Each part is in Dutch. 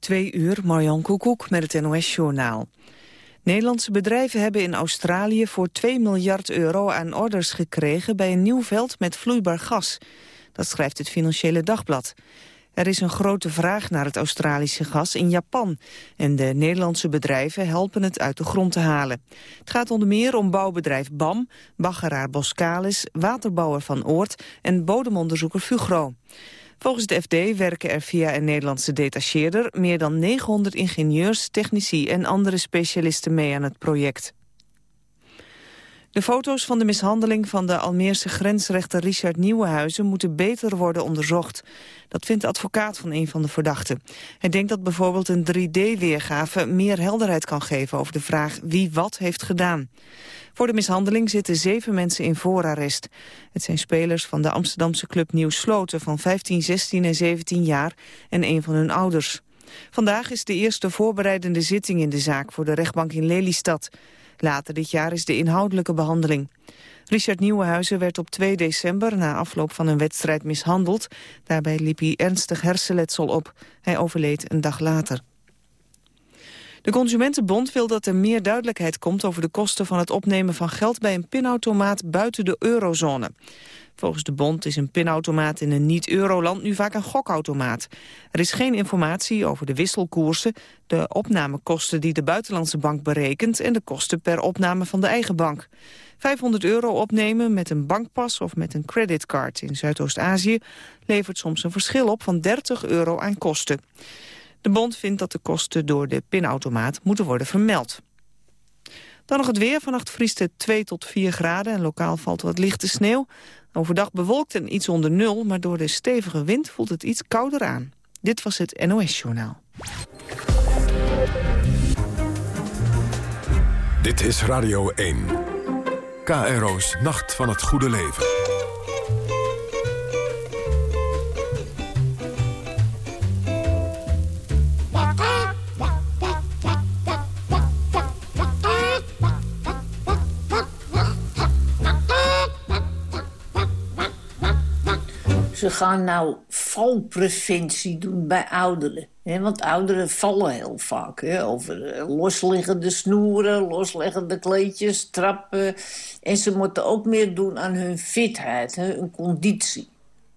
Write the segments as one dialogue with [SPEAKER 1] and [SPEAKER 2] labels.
[SPEAKER 1] Twee uur, Marjan Koekoek met het NOS-journaal. Nederlandse bedrijven hebben in Australië voor 2 miljard euro aan orders gekregen bij een nieuw veld met vloeibaar gas. Dat schrijft het Financiële Dagblad. Er is een grote vraag naar het Australische gas in Japan. En de Nederlandse bedrijven helpen het uit de grond te halen. Het gaat onder meer om bouwbedrijf BAM, baggeraar Boskalis, waterbouwer Van Oort en bodemonderzoeker Fugro. Volgens de FD werken er via een Nederlandse detacheerder... meer dan 900 ingenieurs, technici en andere specialisten mee aan het project. De foto's van de mishandeling van de Almeerse grensrechter Richard Nieuwenhuizen moeten beter worden onderzocht. Dat vindt de advocaat van een van de verdachten. Hij denkt dat bijvoorbeeld een 3D-weergave meer helderheid kan geven over de vraag wie wat heeft gedaan. Voor de mishandeling zitten zeven mensen in voorarrest. Het zijn spelers van de Amsterdamse club Nieuw Sloten van 15, 16 en 17 jaar en een van hun ouders. Vandaag is de eerste voorbereidende zitting in de zaak voor de rechtbank in Lelystad. Later dit jaar is de inhoudelijke behandeling. Richard Nieuwenhuizen werd op 2 december na afloop van een wedstrijd mishandeld. Daarbij liep hij ernstig hersenletsel op. Hij overleed een dag later. De Consumentenbond wil dat er meer duidelijkheid komt over de kosten van het opnemen van geld bij een pinautomaat buiten de eurozone. Volgens de bond is een pinautomaat in een niet-euroland nu vaak een gokautomaat. Er is geen informatie over de wisselkoersen, de opnamekosten die de buitenlandse bank berekent en de kosten per opname van de eigen bank. 500 euro opnemen met een bankpas of met een creditcard in Zuidoost-Azië levert soms een verschil op van 30 euro aan kosten. De bond vindt dat de kosten door de pinautomaat moeten worden vermeld. Dan nog het weer. Vannacht vriest het 2 tot 4 graden en lokaal valt wat lichte sneeuw. Overdag bewolkt en iets onder nul, maar door de stevige wind voelt het iets kouder aan. Dit was het NOS Journaal.
[SPEAKER 2] Dit is Radio 1. KRO's Nacht van het Goede Leven.
[SPEAKER 3] Ze gaan nou valpreventie doen bij ouderen. Hè? Want ouderen vallen heel vaak. Hè? Over eh, losliggende snoeren, losliggende kleedjes, trappen. En ze moeten ook meer doen aan hun fitheid, hun conditie.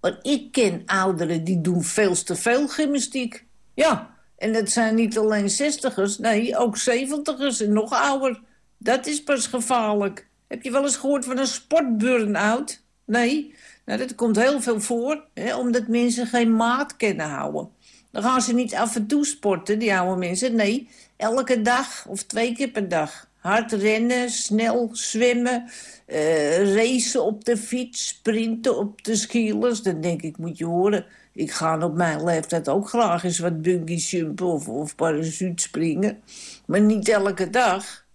[SPEAKER 3] Maar ik ken ouderen die doen veel te veel gymnastiek. Ja, en dat zijn niet alleen zestigers, nee, ook zeventigers en nog ouder. Dat is pas gevaarlijk. Heb je wel eens gehoord van een sportburn-out? Nee, nou, dat komt heel veel voor, hè, omdat mensen geen maat kunnen houden. Dan gaan ze niet af en toe sporten, die oude mensen. Nee, elke dag of twee keer per dag. Hard rennen, snel zwemmen, uh, racen op de fiets, sprinten op de skielers. Dan denk ik, moet je horen, ik ga op mijn leeftijd ook graag eens wat bungee jumpen of, of parachute springen. Maar niet elke dag.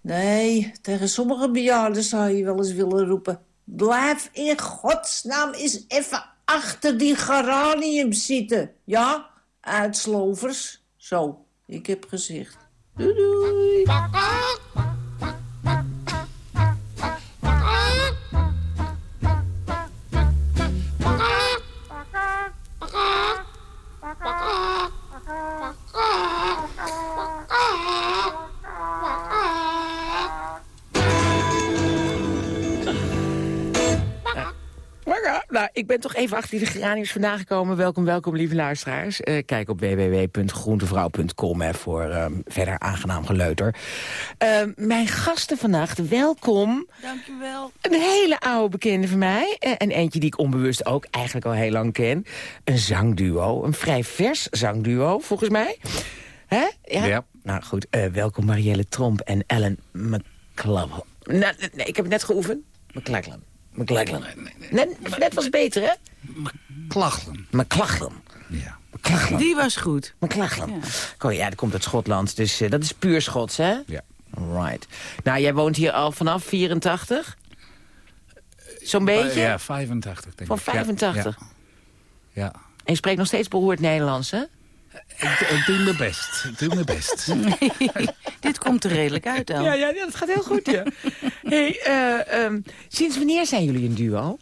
[SPEAKER 3] Nee, tegen sommige bejaarden zou je wel eens willen roepen... Blijf in godsnaam eens even achter die geraniums zitten. Ja, uitslovers. Zo, ik heb gezegd. Doei doei.
[SPEAKER 4] Ik ben toch even achter die geraniums vandaan gekomen. Welkom, welkom, lieve luisteraars. Uh, kijk op www.groentevrouw.com voor uh, verder aangenaam geleuter. Uh, mijn gasten vannacht, welkom.
[SPEAKER 5] Dankjewel.
[SPEAKER 4] Een hele oude bekende van mij. Eh, en eentje die ik onbewust ook eigenlijk al heel lang ken. Een zangduo, een vrij vers zangduo, volgens mij. Hè? Ja? ja. Nou goed, welkom Marielle Tromp en Ellen McClellan. Nou, nee, ik heb het net geoefend. McClellan. McLachlan. Net, net was beter, hè?
[SPEAKER 5] McLachlan.
[SPEAKER 4] McLachlan.
[SPEAKER 5] Ja.
[SPEAKER 4] McLachlan.
[SPEAKER 5] Die was goed.
[SPEAKER 4] McLachlan. Ja. Oh, ja, dat komt uit Schotland, dus uh, dat is puur Schots, hè?
[SPEAKER 5] Ja.
[SPEAKER 4] Right. Nou, jij woont hier al vanaf 84? Zo'n beetje?
[SPEAKER 5] Ja, 85, denk
[SPEAKER 4] Van 85?
[SPEAKER 5] Ja. ja.
[SPEAKER 4] En je spreekt nog steeds behoord Nederlands, hè?
[SPEAKER 5] Ik, ik, doe mijn best. Ik doe mijn best.
[SPEAKER 6] Nee, dit komt er redelijk uit dan.
[SPEAKER 4] Ja, ja, dat gaat heel goed, ja. hey, uh, um, sinds wanneer zijn jullie een duo?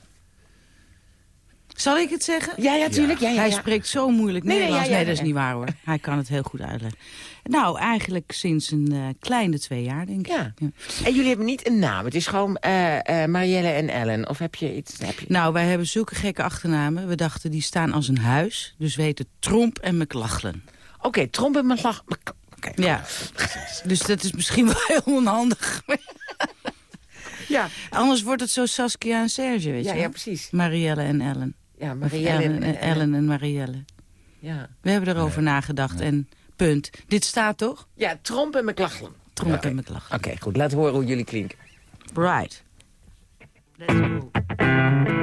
[SPEAKER 6] Zal ik het zeggen?
[SPEAKER 4] Ja, ja, tuurlijk. Ja, ja,
[SPEAKER 6] Hij
[SPEAKER 4] ja.
[SPEAKER 6] spreekt zo moeilijk
[SPEAKER 4] Nee, nee,
[SPEAKER 6] Nederlands.
[SPEAKER 4] ja,
[SPEAKER 6] Nee,
[SPEAKER 4] ja,
[SPEAKER 6] dat is
[SPEAKER 4] ja.
[SPEAKER 6] niet waar hoor. Hij kan het heel goed uitleggen. Nou, eigenlijk sinds een eh, kleine twee jaar, denk ik.
[SPEAKER 4] Ja. En jullie hebben niet een naam. Het is gewoon eh, eh, Marielle en Ellen. Of heb je iets... Heb je...
[SPEAKER 6] Nou, wij hebben zulke gekke achternamen. We dachten, die staan als een huis. Dus we heten Tromp en McLachlan.
[SPEAKER 4] Oké, tromp en lach. Oké.
[SPEAKER 6] Ja. Dus dat is misschien wel heel onhandig.
[SPEAKER 4] Ja.
[SPEAKER 6] Anders wordt het zo Saskia en Serge, weet
[SPEAKER 4] Ja,
[SPEAKER 6] je
[SPEAKER 4] ja, precies.
[SPEAKER 6] Marielle en Ellen.
[SPEAKER 4] Ja, Marielle
[SPEAKER 6] Ellen, en Ellen en Marielle.
[SPEAKER 4] Ja.
[SPEAKER 6] We hebben erover nagedacht en punt. Dit staat toch?
[SPEAKER 4] ja, tromp en McLachlan.
[SPEAKER 6] Tromp en McLachlan.
[SPEAKER 4] Oké, goed. Laat horen hoe jullie klinken.
[SPEAKER 6] Right. Let's go.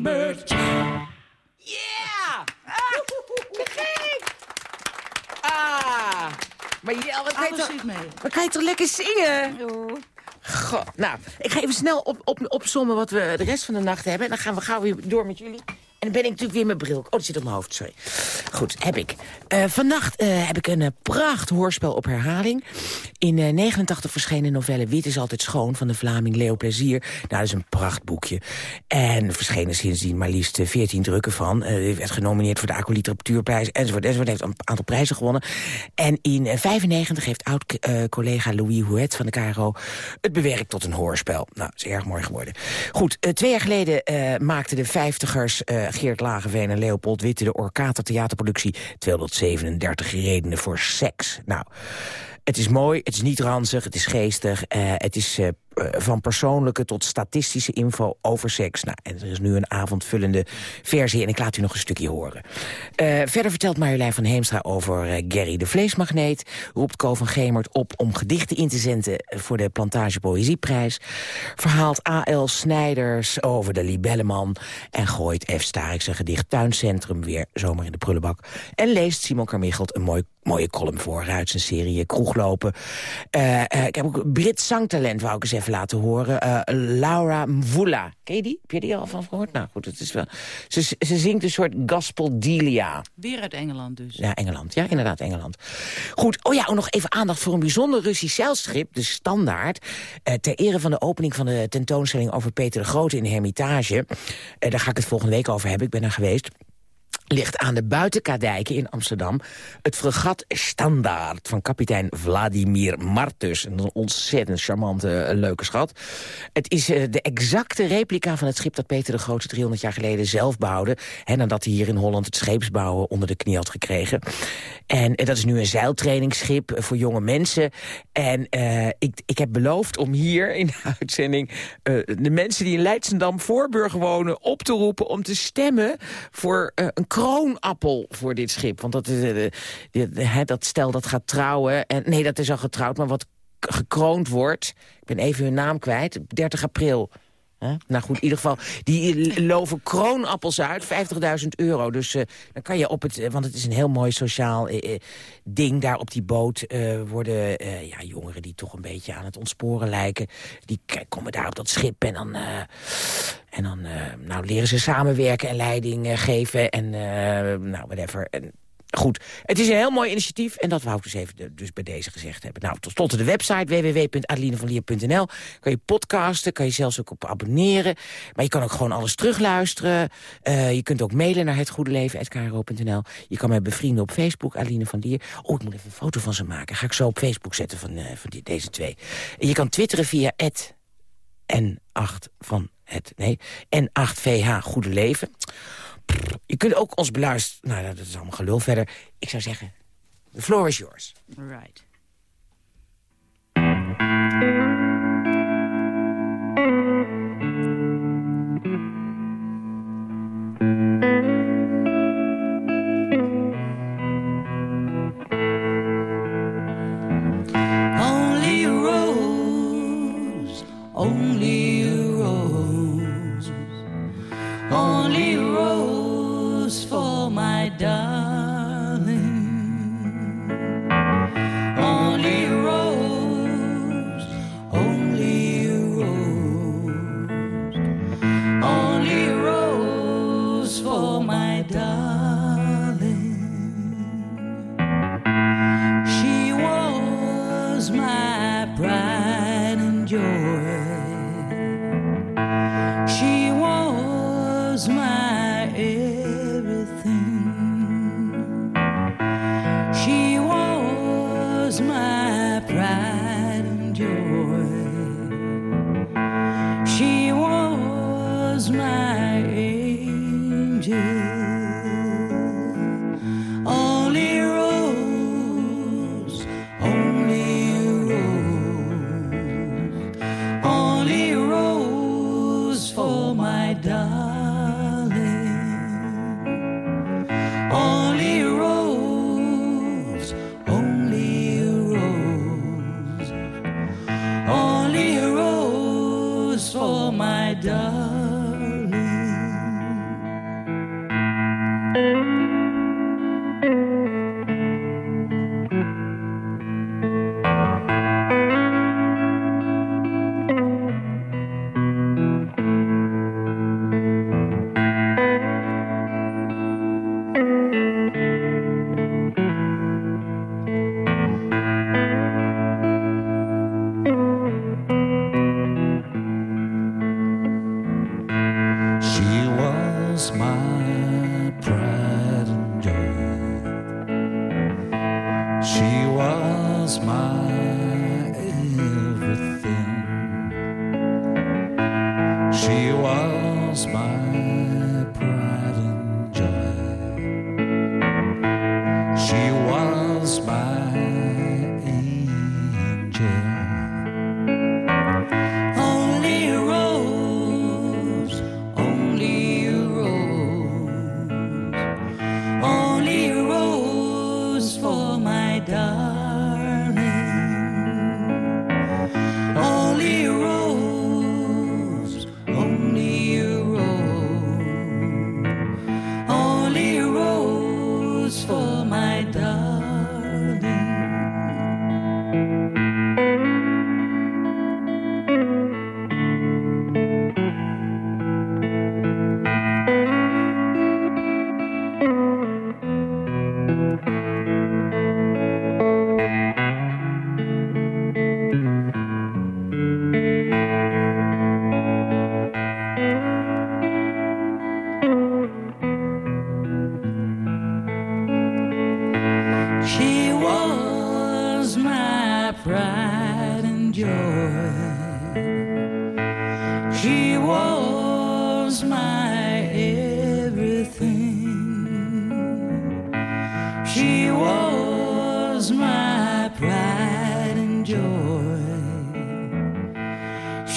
[SPEAKER 7] Mockingbird. Yeah!
[SPEAKER 4] Ah! Maar Jel, wat kan, je
[SPEAKER 6] Alles
[SPEAKER 4] toch,
[SPEAKER 6] zit mee.
[SPEAKER 4] wat kan je toch lekker zingen? Goh, nou, ik ga even snel op, op, opzommen wat we de rest van de nacht hebben. En dan gaan we gauw weer door met jullie. En dan ben ik natuurlijk weer mijn bril. Oh, dat zit op mijn hoofd, sorry. Goed, heb ik. Eh, vannacht eh, heb ik een eh, pracht hoorspel op herhaling. In eh 89 verschenen novelle Wit is altijd schoon... van de Vlaming Leo Plezier. Nou, dat is een prachtboekje. En er verschenen sindsdien maar liefst eh, 14 drukken van. Werd genomineerd voor de Acco Literatuurprijs, enzovoort, enzovoort. Heeft een aantal prijzen gewonnen. En in eh, 95 heeft oud-collega Louis Houet van de KRO... het bewerkt tot een hoorspel. Nou, is erg mooi geworden. Goed, twee jaar geleden maakten de vijftigers... Geert Lagenveen en Leopold Witte de Orkater theaterproductie... 237 redenen voor seks. Nou... Het is mooi, het is niet ranzig, het is geestig. eh, het is eh, eh, van persoonlijke tot statistische info over seks. Nou, en er is nu een avondvullende versie en ik laat u nog een stukje horen. Verder vertelt Marjolein van Heemstra over Gary de Vleesmagneet. Roept Co van Gemert op om gedichten in te zenden voor de Plantage Poëzieprijs. Verhaalt A.L. Snijders over de Libelleman. En gooit F. Starik zijn gedicht Tuincentrum weer zomaar in de prullenbak. En leest Simon Carmichelt een mooi mooie column voor uit zijn serie Kroeglopen. Eh, eh, ik heb ook Brits zangtalent, wou ik eens even laten horen. Eh, Laura Mvula. Ken je die? Heb je die al van gehoord? Nou goed, het is wel... Ze, ze zingt een soort gospel delia.
[SPEAKER 6] Weer uit Engeland dus.
[SPEAKER 4] Ja, Engeland. Ja, inderdaad, Engeland. Goed, oh ja, ook nog even aandacht voor een bijzonder Russisch zeilstrip, de Standaard. Eh, ter ere van de opening van de tentoonstelling over Peter de Grote in de Hermitage. Eh, daar ga ik het volgende week over hebben, ik ben er geweest. Ligt aan de buitenkadijken in Amsterdam... het fregat Standaard van kapitein Vladimir Martus. Een ontzettend charmante, eh, leuke schat. Het is eh, de exacte replica van het schip dat Peter de Grote 300 jaar geleden zelf bouwde. Hè, nadat hij hier in Holland het scheepsbouwen onder de knie had gekregen. En eh, dat is nu een zeiltrainingsschip voor jonge mensen. En ik, ik heb beloofd om hier in de uitzending... de mensen die in Leidsendam Voorburg wonen op te roepen... om te stemmen voor eh, een kroonappel voor dit schip. Want dat, is, eh, de- hè, dat stel dat gaat trouwen... En, nee, dat is al getrouwd, maar wat gekroond wordt... ik ben even hun naam kwijt, 30 april... Nou goed, in ieder geval, die loven kroonappels uit, 50.000 euro. Dus eh, dan kan je op het, eh, want het is een heel mooi sociaal eh, ding daar op die boot... worden ja, jongeren die toch een beetje aan het ontsporen lijken... die komen daar op dat schip en dan, en dan nou, leren ze samenwerken en leiding geven... en nou, whatever. En, Goed, het is een heel mooi initiatief en dat wou ik dus even dus bij deze gezegd hebben. Nou, tot slot de website www.adelinevanlier.nl. Kan je podcasten, kan je zelfs ook op abonneren. Maar je kan ook gewoon alles terugluisteren. Eh, je kunt ook mailen naar hetgoedeleven.kro.nl. Je kan mij bevrienden op Facebook, Adeline van Lier. Oh, ik moet even een foto van ze maken. Ga ik zo op Facebook zetten van, eh, van die, deze twee. En je kan twitteren via N8 van het, nee, N8VH Goede Leven. Je kunt ook ons beluisteren. Nou, dat is allemaal gelul verder. Ik zou zeggen, the floor is yours.
[SPEAKER 6] Right.
[SPEAKER 7] Música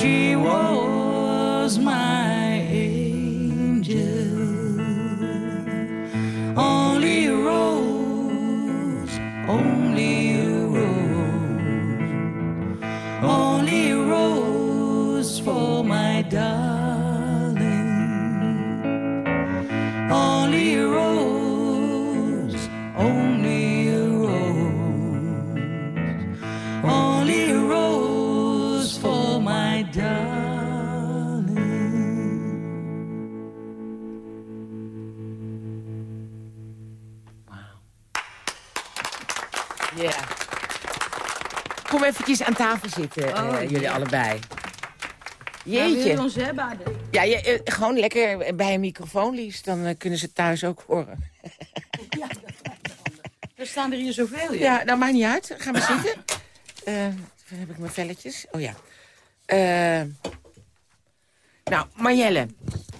[SPEAKER 7] She was my
[SPEAKER 4] eventjes aan tafel zitten, eh,
[SPEAKER 6] Oh,
[SPEAKER 4] jullie
[SPEAKER 6] ja.
[SPEAKER 4] allebei.
[SPEAKER 6] Ja, je
[SPEAKER 4] Jeetje.
[SPEAKER 6] ons hebben? Ade?
[SPEAKER 4] Ja, je, eh, gewoon lekker bij een microfoon, Lies. Dan eh, kunnen ze thuis ook horen.
[SPEAKER 6] Er staan er hier zoveel,
[SPEAKER 4] Ja, nou, maakt niet uit. Ga maar zitten. Eh, dan heb ik mijn velletjes. Oh ja. Nou, Marjelle.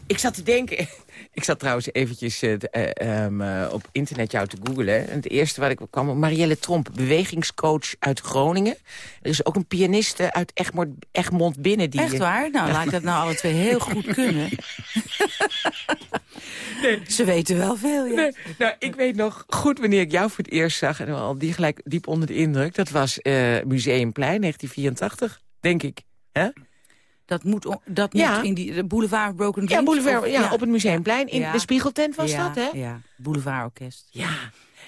[SPEAKER 4] Ik zat te denken... Ik zat trouwens eventjes eh, eh, ehm, eh, op internet jou te googlen. En het eerste wat ik kwam... op Marielle Tromp, bewegingscoach uit Groningen. Er is ook een pianiste uit Egmond, Egmond Binnen. Die,
[SPEAKER 6] Echt waar? Nou, laat ik dat nou alle twee heel goed kunnen. Ze weten wel veel, ja.
[SPEAKER 4] Nee, nou, ik weet nog goed wanneer ik jou voor het eerst zag... en al die gelijk diep onder de indruk. Dat was eh, Museumplein, 1984, denk ik. Hè?
[SPEAKER 6] Dat moet, dat
[SPEAKER 4] Ja.
[SPEAKER 6] moet in die de Boulevard Broken
[SPEAKER 4] Ja,
[SPEAKER 6] Dreams?
[SPEAKER 4] boulevard,
[SPEAKER 6] Of-
[SPEAKER 4] ja, op het Museumplein. In
[SPEAKER 6] Ja.
[SPEAKER 4] de Spiegeltent was
[SPEAKER 6] ja,
[SPEAKER 4] dat, hè?
[SPEAKER 6] Ja, Boulevard Orkest.
[SPEAKER 4] Ja.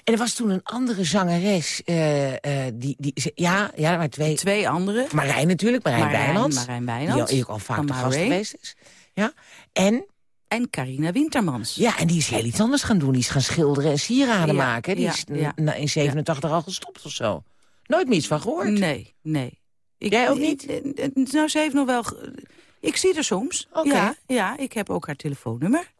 [SPEAKER 4] En er was toen een andere zangeres. eh, eh, die, die, ze- ja, ja, maar twee.
[SPEAKER 6] Twee andere.
[SPEAKER 4] Marijn natuurlijk, Marijn,
[SPEAKER 6] Marijn-. Marijn Wijnands.
[SPEAKER 4] Die ook al vaak gast geweest is. Ja. En,
[SPEAKER 6] En Carina Wintermans.
[SPEAKER 4] ja, en die is heel iets anders gaan doen. Die is gaan schilderen en sieraden
[SPEAKER 6] Ja,
[SPEAKER 4] maken. Die
[SPEAKER 6] ja,
[SPEAKER 4] is
[SPEAKER 6] ja.
[SPEAKER 4] in 87 al gestopt of zo. Nooit meer iets van gehoord.
[SPEAKER 6] Nee, nee. Ik,
[SPEAKER 4] Jij ook niet?
[SPEAKER 6] ik- eh, nou, ze heeft nog wel... Ik zie haar soms.
[SPEAKER 4] Oké.
[SPEAKER 6] Ja, ja, ik heb ook haar telefoonnummer.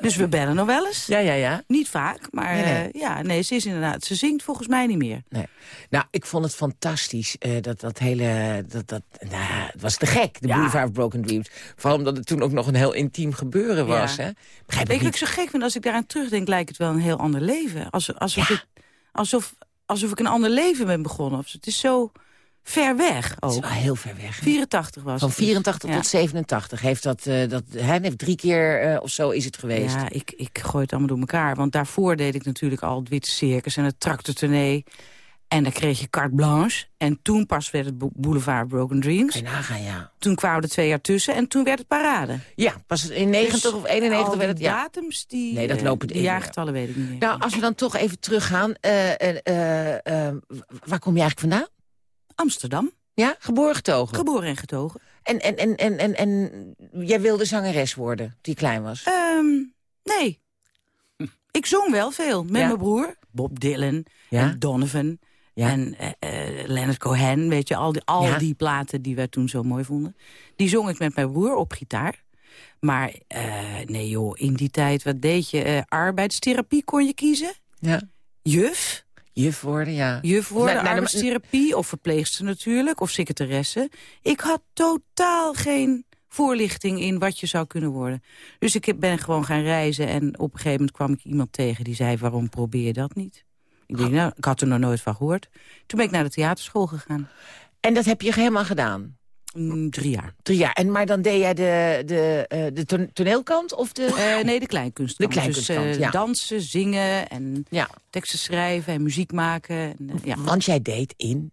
[SPEAKER 6] Dus we bellen nog wel eens.
[SPEAKER 4] Ja, ja, ja.
[SPEAKER 6] Niet vaak, maar
[SPEAKER 4] Nee, nee.
[SPEAKER 6] eh, ja, nee, ze is inderdaad... Ze zingt volgens mij niet meer.
[SPEAKER 4] Nee. Nou, ik vond het fantastisch. eh, dat, dat hele... Dat, dat, nou, het was te gek, de
[SPEAKER 6] Ja.
[SPEAKER 4] Boulevard of Broken Dreams. Vooral omdat het toen ook nog een heel intiem gebeuren was.
[SPEAKER 6] Ja.
[SPEAKER 4] Hè? Begrijp ik
[SPEAKER 6] ik zo gek vind? Als ik daaraan terugdenk, lijkt het wel een heel ander leven. Alsof, alsof,
[SPEAKER 4] Ja.
[SPEAKER 6] ik, alsof, alsof ik een ander leven ben begonnen. Of. Het is zo ver weg
[SPEAKER 4] Het is
[SPEAKER 6] ook.
[SPEAKER 4] wel heel ver weg. hè?
[SPEAKER 6] 84 was
[SPEAKER 4] Van
[SPEAKER 6] het dus.
[SPEAKER 4] 84
[SPEAKER 6] Ja.
[SPEAKER 4] tot 87 heeft dat... eh, dat hij heeft drie keer eh, of zo is het geweest.
[SPEAKER 6] Ja, ik, ik gooi het allemaal door elkaar. Want daarvoor deed ik natuurlijk al het Witte Circus en het tractortournee. En dan kreeg je carte blanche. En toen pas werd het Bo- Boulevard Broken Dreams.
[SPEAKER 4] Je nagaan, ja.
[SPEAKER 6] Toen kwamen er twee jaar tussen en toen werd het parade.
[SPEAKER 4] Ja, pas in 90
[SPEAKER 6] Dus
[SPEAKER 4] of 91
[SPEAKER 6] al die
[SPEAKER 4] werd het... Ja.
[SPEAKER 6] datums, die,
[SPEAKER 4] Nee, dat
[SPEAKER 6] eh,
[SPEAKER 4] lopen-
[SPEAKER 6] die jaargetallen weet ik niet meer.
[SPEAKER 4] Nou, als we dan toch even teruggaan. waar kom je eigenlijk vandaan?
[SPEAKER 6] Amsterdam,
[SPEAKER 4] Ja, geboren getogen.
[SPEAKER 6] geboren en getogen.
[SPEAKER 4] en, en, en, en, en, en jij wilde zangeres worden, je klein was?
[SPEAKER 6] Ehm, nee. Ik zong wel veel met
[SPEAKER 4] Ja.
[SPEAKER 6] mijn broer. Bob Dylan
[SPEAKER 4] Ja?
[SPEAKER 6] en Donovan.
[SPEAKER 4] Ja.
[SPEAKER 6] En eh, Leonard Cohen, weet je, al, die, al die platen die wij toen zo mooi vonden. Die zong ik met mijn broer op gitaar. Maar eh, nee joh, in die tijd, wat deed je? Arbeidstherapie kon je kiezen.
[SPEAKER 4] ja.
[SPEAKER 6] Juf,
[SPEAKER 4] Juf worden, ja.
[SPEAKER 6] juf worden,
[SPEAKER 4] Nou, nou, de-
[SPEAKER 6] arbeidstherapie of verpleegster natuurlijk, of secretaresse. Ik had totaal geen voorlichting in wat je zou kunnen worden. Dus ik ben gewoon gaan reizen en op een gegeven moment kwam ik iemand tegen die zei, waarom probeer je dat niet? Ik denk, nou, ik had er nog nooit van gehoord. Toen ben ik naar de theaterschool gegaan.
[SPEAKER 4] En dat heb je helemaal gedaan?
[SPEAKER 6] Mm, drie jaar.
[SPEAKER 4] Drie jaar. En, maar dan deed jij de, de, eh, de ton- toneelkant of de...
[SPEAKER 6] Eh, nee, de kleinkunst.
[SPEAKER 4] De kleinkunstkant,
[SPEAKER 6] dus, eh,
[SPEAKER 4] ja.
[SPEAKER 6] dansen, zingen en
[SPEAKER 4] Ja,
[SPEAKER 6] teksten schrijven en muziek maken. En, ja.
[SPEAKER 4] want jij deed in...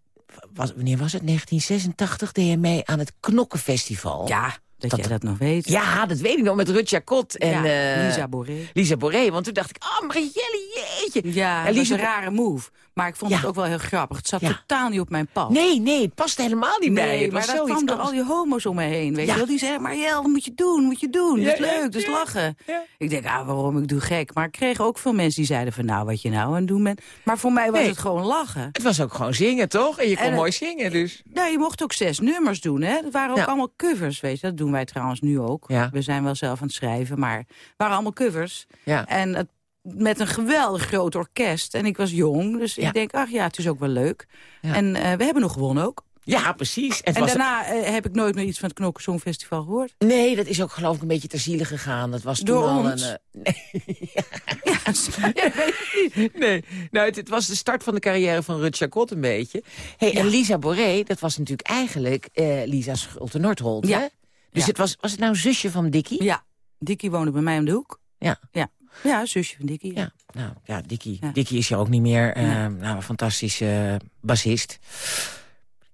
[SPEAKER 4] Was, wanneer was het? 1986 deed je mee aan het Knokkenfestival.
[SPEAKER 6] ja, dat,
[SPEAKER 4] Dat-
[SPEAKER 6] jij dat nog weet.
[SPEAKER 4] Ja, dat weet ik nog, met Rutja Kot en
[SPEAKER 6] Ja,
[SPEAKER 4] eh,
[SPEAKER 6] Lisa Boré.
[SPEAKER 4] Lisa Boré. Want toen dacht ik, oh Marielle, jeetje.
[SPEAKER 6] Ja,
[SPEAKER 4] En
[SPEAKER 6] dat was
[SPEAKER 4] Lisa
[SPEAKER 6] een rare move. Maar ik vond
[SPEAKER 4] Ja.
[SPEAKER 6] het ook wel heel grappig. Het zat
[SPEAKER 4] Ja.
[SPEAKER 6] totaal niet op mijn pad.
[SPEAKER 4] Nee, nee, het past helemaal niet bij. Het
[SPEAKER 6] maar
[SPEAKER 4] was
[SPEAKER 6] dat
[SPEAKER 4] zoiets
[SPEAKER 6] kwam door
[SPEAKER 4] anders.
[SPEAKER 6] al die homo's om me heen. Weet je wel? Die zeiden, Marielle, dat moet je doen, moet je doen. Dat is leuk, dat is
[SPEAKER 4] ja.
[SPEAKER 6] lachen. Ik denk, ah, waarom, ik doe gek. Maar ik kreeg ook veel mensen die zeiden van, nou, wat je nou aan het doen bent. Maar voor mij was
[SPEAKER 4] Nee.
[SPEAKER 6] het gewoon lachen.
[SPEAKER 4] Het was ook gewoon zingen, toch? En je kon
[SPEAKER 6] En het-
[SPEAKER 4] mooi zingen, dus.
[SPEAKER 6] Nou, je mocht ook zes nummers doen, hè. Dat waren ook allemaal covers, weet je. Dat doen wij trouwens nu ook.
[SPEAKER 4] Ja.
[SPEAKER 6] We zijn wel zelf aan het schrijven, maar het waren allemaal covers.
[SPEAKER 4] Ja.
[SPEAKER 6] En het, met een geweldig groot orkest. En ik was jong, dus
[SPEAKER 4] Ja.
[SPEAKER 6] ik denk, ach ja, het is ook wel leuk.
[SPEAKER 4] Ja.
[SPEAKER 6] En eh, we hebben nog gewonnen ook.
[SPEAKER 4] Ja, precies. En, het
[SPEAKER 6] En
[SPEAKER 4] was-
[SPEAKER 6] daarna eh, heb ik nooit meer iets van het Knokken Songfestival gehoord.
[SPEAKER 4] Nee, dat is ook geloof ik een beetje ter ziele gegaan. Dat was toen
[SPEAKER 6] Door
[SPEAKER 4] al
[SPEAKER 6] ons?
[SPEAKER 4] een... eh, nee. nee, nou, het, het was de start van de carrière van Rut Chacot een beetje. Hey, En Lisa Boré, dat was natuurlijk eigenlijk eh, Lisa Schulte-Nordholt,
[SPEAKER 6] Ja.
[SPEAKER 4] Dus
[SPEAKER 6] Ja.
[SPEAKER 4] het was, was het nou zusje van Dickie?
[SPEAKER 6] Ja, Dikkie woonde bij mij om de hoek.
[SPEAKER 4] Ja.
[SPEAKER 6] Ja, ja zusje van Dikkie.
[SPEAKER 4] Ja, nou ja, Dickie.
[SPEAKER 6] Ja.
[SPEAKER 4] Is je ook niet meer. eh, Nou, een fantastische eh, bassist.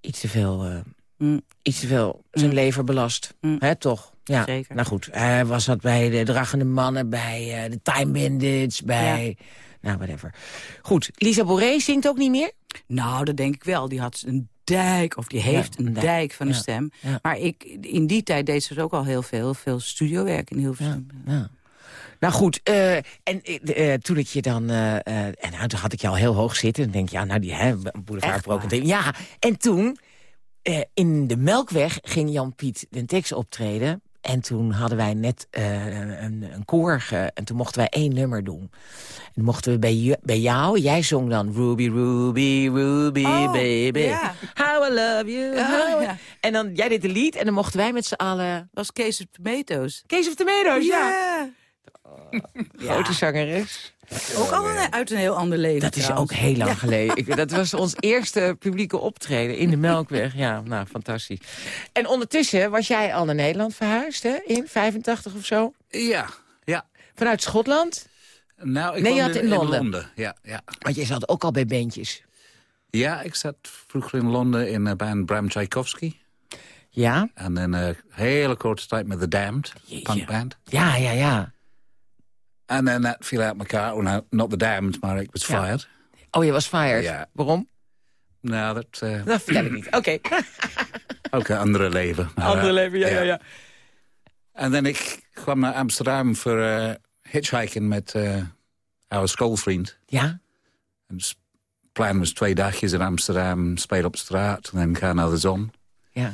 [SPEAKER 4] Iets te veel, eh,
[SPEAKER 6] Mm.
[SPEAKER 4] iets te veel zijn lever belast.
[SPEAKER 6] Mm.
[SPEAKER 4] Hè, toch? Ja.
[SPEAKER 6] Zeker.
[SPEAKER 4] Nou goed, hij was dat bij de Dragende Mannen, bij eh, de Time Bandits, bij... Nou, whatever. Goed, Lisa Boré zingt ook niet meer?
[SPEAKER 6] Nou, dat denk ik wel. Die had een dijk, of die heeft een
[SPEAKER 4] dijk.
[SPEAKER 6] dijk, van een stem. Maar ik, in die tijd deed ze dus ook al heel veel, veel studiowerk in Hilversum.
[SPEAKER 4] Ja. Nou goed, eh, en eh, eh, toen ik je dan... en nou, toen had ik je al heel hoog zitten. Dan denk je, ja, nou die hè, Boulevard Broken. Ja, en toen, in de Melkweg, ging Jan-Piet den Tex optreden. En toen hadden wij net eh, een, een koor, ge- en toen mochten wij één nummer doen. En mochten we bij, bij jou, jij zong dan Ruby, Ruby, Ruby,
[SPEAKER 6] Oh,
[SPEAKER 4] baby.
[SPEAKER 6] ja.
[SPEAKER 4] How I love you.
[SPEAKER 6] Ja.
[SPEAKER 4] En dan, jij deed de lied en dan mochten wij met z'n allen...
[SPEAKER 6] Dat was Kees of Tomatoes.
[SPEAKER 4] Case of Tomatoes, ja.
[SPEAKER 6] Ja.
[SPEAKER 4] Grote zangeres.
[SPEAKER 6] Ook al een- uit een heel ander leven
[SPEAKER 4] Dat is ook heel lang geleden. Ik, dat was ons eerste publieke optreden in de Melkweg. Ja, nou, fantastisch. En ondertussen was jij al naar Nederland verhuisd, hè? In 85 of zo?
[SPEAKER 5] Ja, ja.
[SPEAKER 4] Vanuit Schotland?
[SPEAKER 5] Nou, ik
[SPEAKER 4] Nee, je
[SPEAKER 5] woonde
[SPEAKER 4] had in Londen.
[SPEAKER 5] Ja, ja.
[SPEAKER 4] Want je zat ook al bij bandjes.
[SPEAKER 5] ja, ik zat vroeger in Londen in een band Bram Tchaikovsky.
[SPEAKER 4] Ja?
[SPEAKER 5] En dan een hele korte tijd met The Damned,
[SPEAKER 4] Jeetje.
[SPEAKER 5] punkband.
[SPEAKER 4] Ja, ja, ja.
[SPEAKER 5] En dan dat viel uit elkaar. Oh, nou, not The Damned, maar ik was
[SPEAKER 4] Ja.
[SPEAKER 5] fired.
[SPEAKER 4] Oh, je was fired.
[SPEAKER 5] Ja.
[SPEAKER 4] Waarom?
[SPEAKER 5] Nou, dat eh,
[SPEAKER 4] Dat vertel ik niet. Oké.
[SPEAKER 5] ook een andere leven. Maar,
[SPEAKER 4] Andere leven, ja, ja, ja.
[SPEAKER 5] En dan ik kwam naar Amsterdam voor eh hitchhiken met eh oude schoolvriend.
[SPEAKER 4] Ja?
[SPEAKER 5] En het plan was twee dagjes in Amsterdam, spelen op straat en dan gaan naar de zon.
[SPEAKER 4] Ja.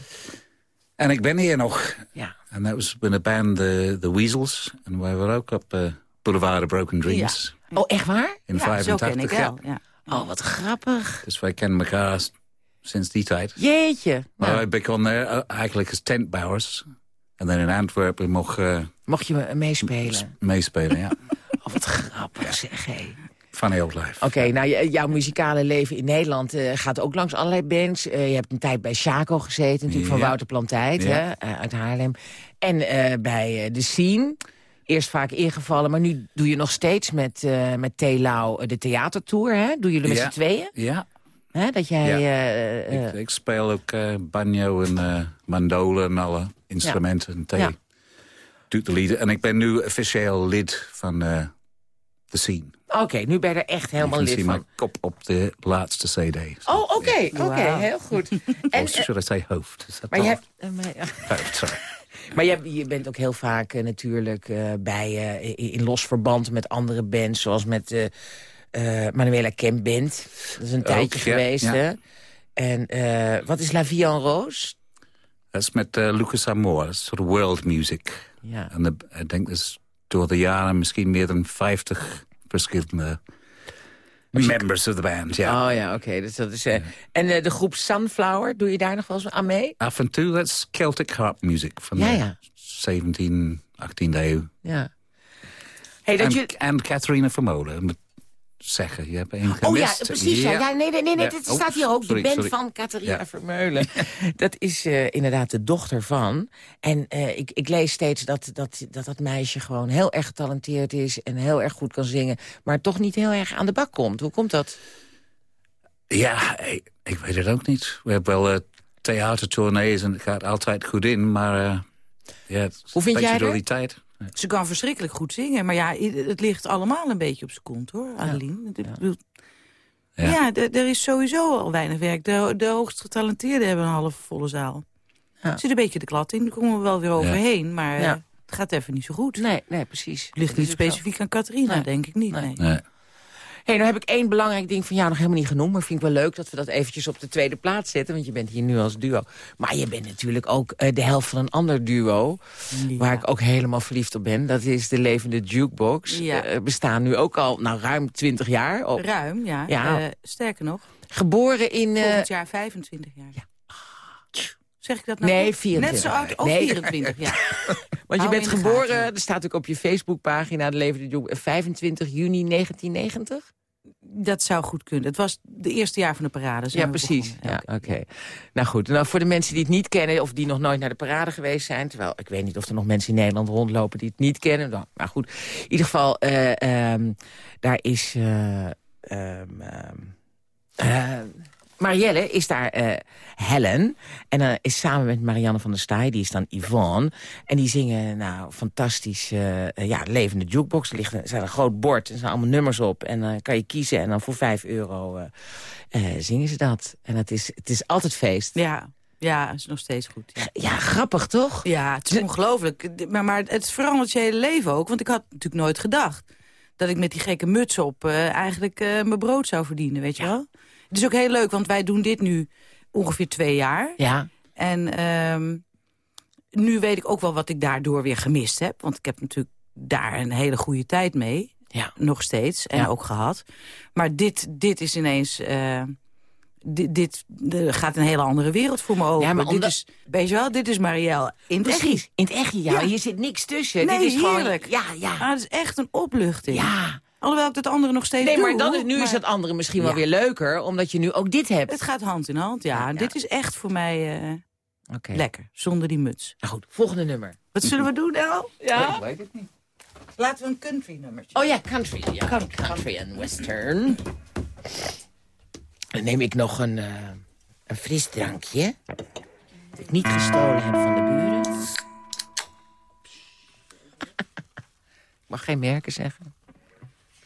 [SPEAKER 5] En ik ben hier nog.
[SPEAKER 4] Ja.
[SPEAKER 5] En dat was met de band The, The Weasels. En wij waren ook op Boulevard Broken Dreams
[SPEAKER 4] Oh, echt waar?
[SPEAKER 5] in
[SPEAKER 6] Ja, zo
[SPEAKER 5] 85.
[SPEAKER 6] ken ik
[SPEAKER 5] ja.
[SPEAKER 6] wel. Ja.
[SPEAKER 4] Oh, wat grappig.
[SPEAKER 5] Dus wij kennen elkaar sinds die tijd.
[SPEAKER 4] Jeetje.
[SPEAKER 5] Maar wij begonnen eh, eigenlijk als tentbouwers. En dan in Antwerpen mocht eh,
[SPEAKER 4] mocht je me meespelen?
[SPEAKER 5] meespelen, ja.
[SPEAKER 4] Oh, wat grappig zeg, hé.
[SPEAKER 5] Van heel life.
[SPEAKER 4] Oké, nou, jouw muzikale leven in Nederland eh, gaat ook langs allerlei bands. Eh, je hebt een tijd bij Chaco gezeten, natuurlijk van. Wouter Plantijt,
[SPEAKER 5] Ja.
[SPEAKER 4] hè, eh, uit Haarlem. En eh, bij eh, The Scene, eerst vaak ingevallen, maar nu doe je nog steeds met, eh met Telau eh, de theatertour, hè? Doen jullie met
[SPEAKER 5] Ja.
[SPEAKER 4] z'n tweeën?
[SPEAKER 5] Ja,
[SPEAKER 4] Hè? Dat jij...
[SPEAKER 5] Ja.
[SPEAKER 4] eh,
[SPEAKER 5] ik, ik speel ook eh, banjo en mandolen en alle instrumenten. En thee.
[SPEAKER 4] Ja.
[SPEAKER 5] Doet de lieden. En ik ben nu officieel lid van The Scene.
[SPEAKER 4] Oké, nu ben je er echt helemaal lid van.
[SPEAKER 5] mijn kop op de laatste cd.
[SPEAKER 4] Oh, oké, oké, heel goed. En,
[SPEAKER 5] Of should I say hoofd? Is dat
[SPEAKER 4] maar je, hebt.
[SPEAKER 5] Hoofd, sorry.
[SPEAKER 4] Maar je, je bent ook heel vaak eh, natuurlijk eh, bij, eh, in, los verband met andere bands... zoals met Manuela Kemp Band. Dat is een tijdje
[SPEAKER 5] ja,
[SPEAKER 4] geweest,
[SPEAKER 5] ja.
[SPEAKER 4] hè? En wat is La Vie en Rose?
[SPEAKER 5] Dat is met Lucas Amor. Dat is soort of world music.
[SPEAKER 4] Ja.
[SPEAKER 5] En ik denk dat is door de jaren misschien meer dan 50 verschillende members of the band. Ja.
[SPEAKER 4] Oh ja, oké. dus dat is, eh, En eh, de groep Sunflower, doe je daar nog wel eens aan mee?
[SPEAKER 5] Af en toe, dat is Celtic harp music van
[SPEAKER 4] Ja,
[SPEAKER 5] de
[SPEAKER 4] ja.
[SPEAKER 5] 17, 18e eeuw.
[SPEAKER 4] Ja. Hey, dat
[SPEAKER 5] En,
[SPEAKER 4] je...
[SPEAKER 5] en Catharina Vermolen, moet zeggen. Je hebt één gemist.
[SPEAKER 4] Oh ja, precies. Ja. Ja, nee, nee, nee, dit
[SPEAKER 5] Oh,
[SPEAKER 4] staat hier ook.
[SPEAKER 5] sorry,
[SPEAKER 4] de band
[SPEAKER 5] sorry.
[SPEAKER 4] van Catharina
[SPEAKER 5] Ja.
[SPEAKER 4] Vermeulen. dat is eh, inderdaad de dochter van. En eh, ik, ik lees steeds dat dat, dat dat meisje gewoon heel erg getalenteerd is... en heel erg goed kan zingen, maar toch niet heel erg aan de bak komt. Hoe komt dat?
[SPEAKER 5] Ja, ik, ik weet het ook niet. We hebben wel eh theatertournees en het gaat altijd goed in. Maar ja,
[SPEAKER 4] Hoe vind jij
[SPEAKER 5] door
[SPEAKER 6] Ze kan verschrikkelijk goed zingen. Maar ja, het ligt allemaal een beetje op zijn kont, hoor, Adeline.
[SPEAKER 5] Ja.
[SPEAKER 6] Ja, er is sowieso al weinig werk. De, de hoogst getalenteerden hebben een half volle zaal.
[SPEAKER 4] Ja.
[SPEAKER 6] Er zit een beetje de klad in, daar komen we wel weer overheen. Maar eh, het gaat even niet zo goed.
[SPEAKER 4] Nee, nee, precies.
[SPEAKER 6] Het ligt niet specifiek aan Catharina,
[SPEAKER 4] Nee.
[SPEAKER 6] denk ik niet.
[SPEAKER 4] Nee.
[SPEAKER 6] Nee.
[SPEAKER 4] Hey, nou heb ik één belangrijk ding van jou nog helemaal niet genoemd... maar vind ik wel leuk dat we dat eventjes op de tweede plaats zetten... want je bent hier nu als duo. Maar je bent natuurlijk ook eh, de helft van een ander duo...
[SPEAKER 6] Ja.
[SPEAKER 4] waar ik ook helemaal verliefd op ben. Dat is de levende jukebox.
[SPEAKER 6] Ja.
[SPEAKER 4] Eh, bestaan nu ook al nou, ruim 20 jaar.
[SPEAKER 6] Ruim, ja.
[SPEAKER 4] Ja.
[SPEAKER 6] Sterker nog,
[SPEAKER 4] geboren in...
[SPEAKER 6] volgend jaar 25 jaar. Zeg ik dat nou?
[SPEAKER 4] Nee,
[SPEAKER 6] goed?
[SPEAKER 4] 24.
[SPEAKER 6] Net zo oud, oh
[SPEAKER 4] Nee.
[SPEAKER 6] 24, ja.
[SPEAKER 4] Want je
[SPEAKER 6] Hou
[SPEAKER 4] bent
[SPEAKER 6] de
[SPEAKER 4] geboren,
[SPEAKER 6] gaten.
[SPEAKER 4] er staat ook op je Facebookpagina... de levende jong, 25 juni 1990?
[SPEAKER 6] Dat zou goed kunnen. Het was de eerste jaar van de parade.
[SPEAKER 4] Ja, precies.
[SPEAKER 6] begonnen.
[SPEAKER 4] Ja, Oké. Nou goed, nou, voor de mensen die het niet kennen... of die nog nooit naar de parade geweest zijn... terwijl ik weet niet of er nog mensen in Nederland rondlopen... die het niet kennen. Nou, maar goed, in ieder geval, eh, ehm, daar is... eh, Marielle is daar eh, Helen. En dan is samen met Marianne van der Staaij, die is dan Yvonne. En die zingen nou fantastisch, eh, eh, ja, levende jukebox. Er ligt een, er staat een groot bord, er staan allemaal nummers op. En dan kan je kiezen en dan voor 5 euro zingen ze dat. En het is, het is altijd feest.
[SPEAKER 6] Ja, ja, is nog steeds goed. Ja.
[SPEAKER 4] Ja, grappig toch?
[SPEAKER 6] Ja, het is ongelooflijk. Maar, maar het verandert je hele leven ook. Want ik had natuurlijk nooit gedacht dat ik met die gekke muts op eigenlijk mijn brood zou verdienen, weet je wel? Het is ook heel leuk, want wij doen dit nu ongeveer twee jaar.
[SPEAKER 4] Ja.
[SPEAKER 6] En ehm, nu weet ik ook wel wat ik daardoor weer gemist heb. Want ik heb natuurlijk daar een hele goede tijd mee.
[SPEAKER 4] Ja.
[SPEAKER 6] Nog steeds. En
[SPEAKER 4] Ja.
[SPEAKER 6] ook gehad. Maar dit, dit is ineens... eh, dit, dit gaat een hele andere wereld voor me open.
[SPEAKER 4] Ja, maar
[SPEAKER 6] dit
[SPEAKER 4] omdat-
[SPEAKER 6] is, weet je wel, dit is Marielle in het echt.
[SPEAKER 4] Precies, in het echt, ja.
[SPEAKER 6] Ja.
[SPEAKER 4] Hier zit niks tussen.
[SPEAKER 6] Nee,
[SPEAKER 4] Dit is gewoon,
[SPEAKER 6] heerlijk.
[SPEAKER 4] ja, ja.
[SPEAKER 6] Ah, het is echt een opluchting.
[SPEAKER 4] ja.
[SPEAKER 6] Alhoewel ik dat andere nog steeds
[SPEAKER 4] Nee,
[SPEAKER 6] doe.
[SPEAKER 4] maar dan is, nu is dat andere misschien wel
[SPEAKER 6] Ja.
[SPEAKER 4] weer leuker... omdat je nu ook dit hebt.
[SPEAKER 6] Het gaat hand in hand,
[SPEAKER 4] ja.
[SPEAKER 6] Dit is echt voor mij eh,
[SPEAKER 4] Oké.
[SPEAKER 6] lekker, zonder die muts.
[SPEAKER 4] Nou goed, volgende nummer.
[SPEAKER 6] Wat zullen we doen, El?
[SPEAKER 4] Ja?
[SPEAKER 5] Ik weet het niet.
[SPEAKER 6] Laten we een country nummertje
[SPEAKER 4] Oh ja, country. Ja, country, en western. Dan neem ik nog een, eh, een fris drankje. Dat ik niet gestolen heb van de buren. Ik mag geen merken zeggen.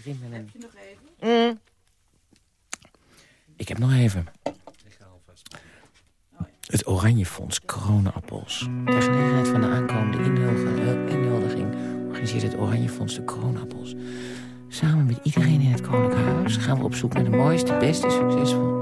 [SPEAKER 4] Ik begin met een... Heb je nog even? Ik heb nog even. Het Oranje Fonds Kronenappels. Ter gelegenheid van de aankomende inhulge- inhuldiging... organiseert het Oranje Fonds de Kronenappels. Samen met iedereen in het Koninklijk Huis gaan we op zoek naar de mooiste, beste, succesvol.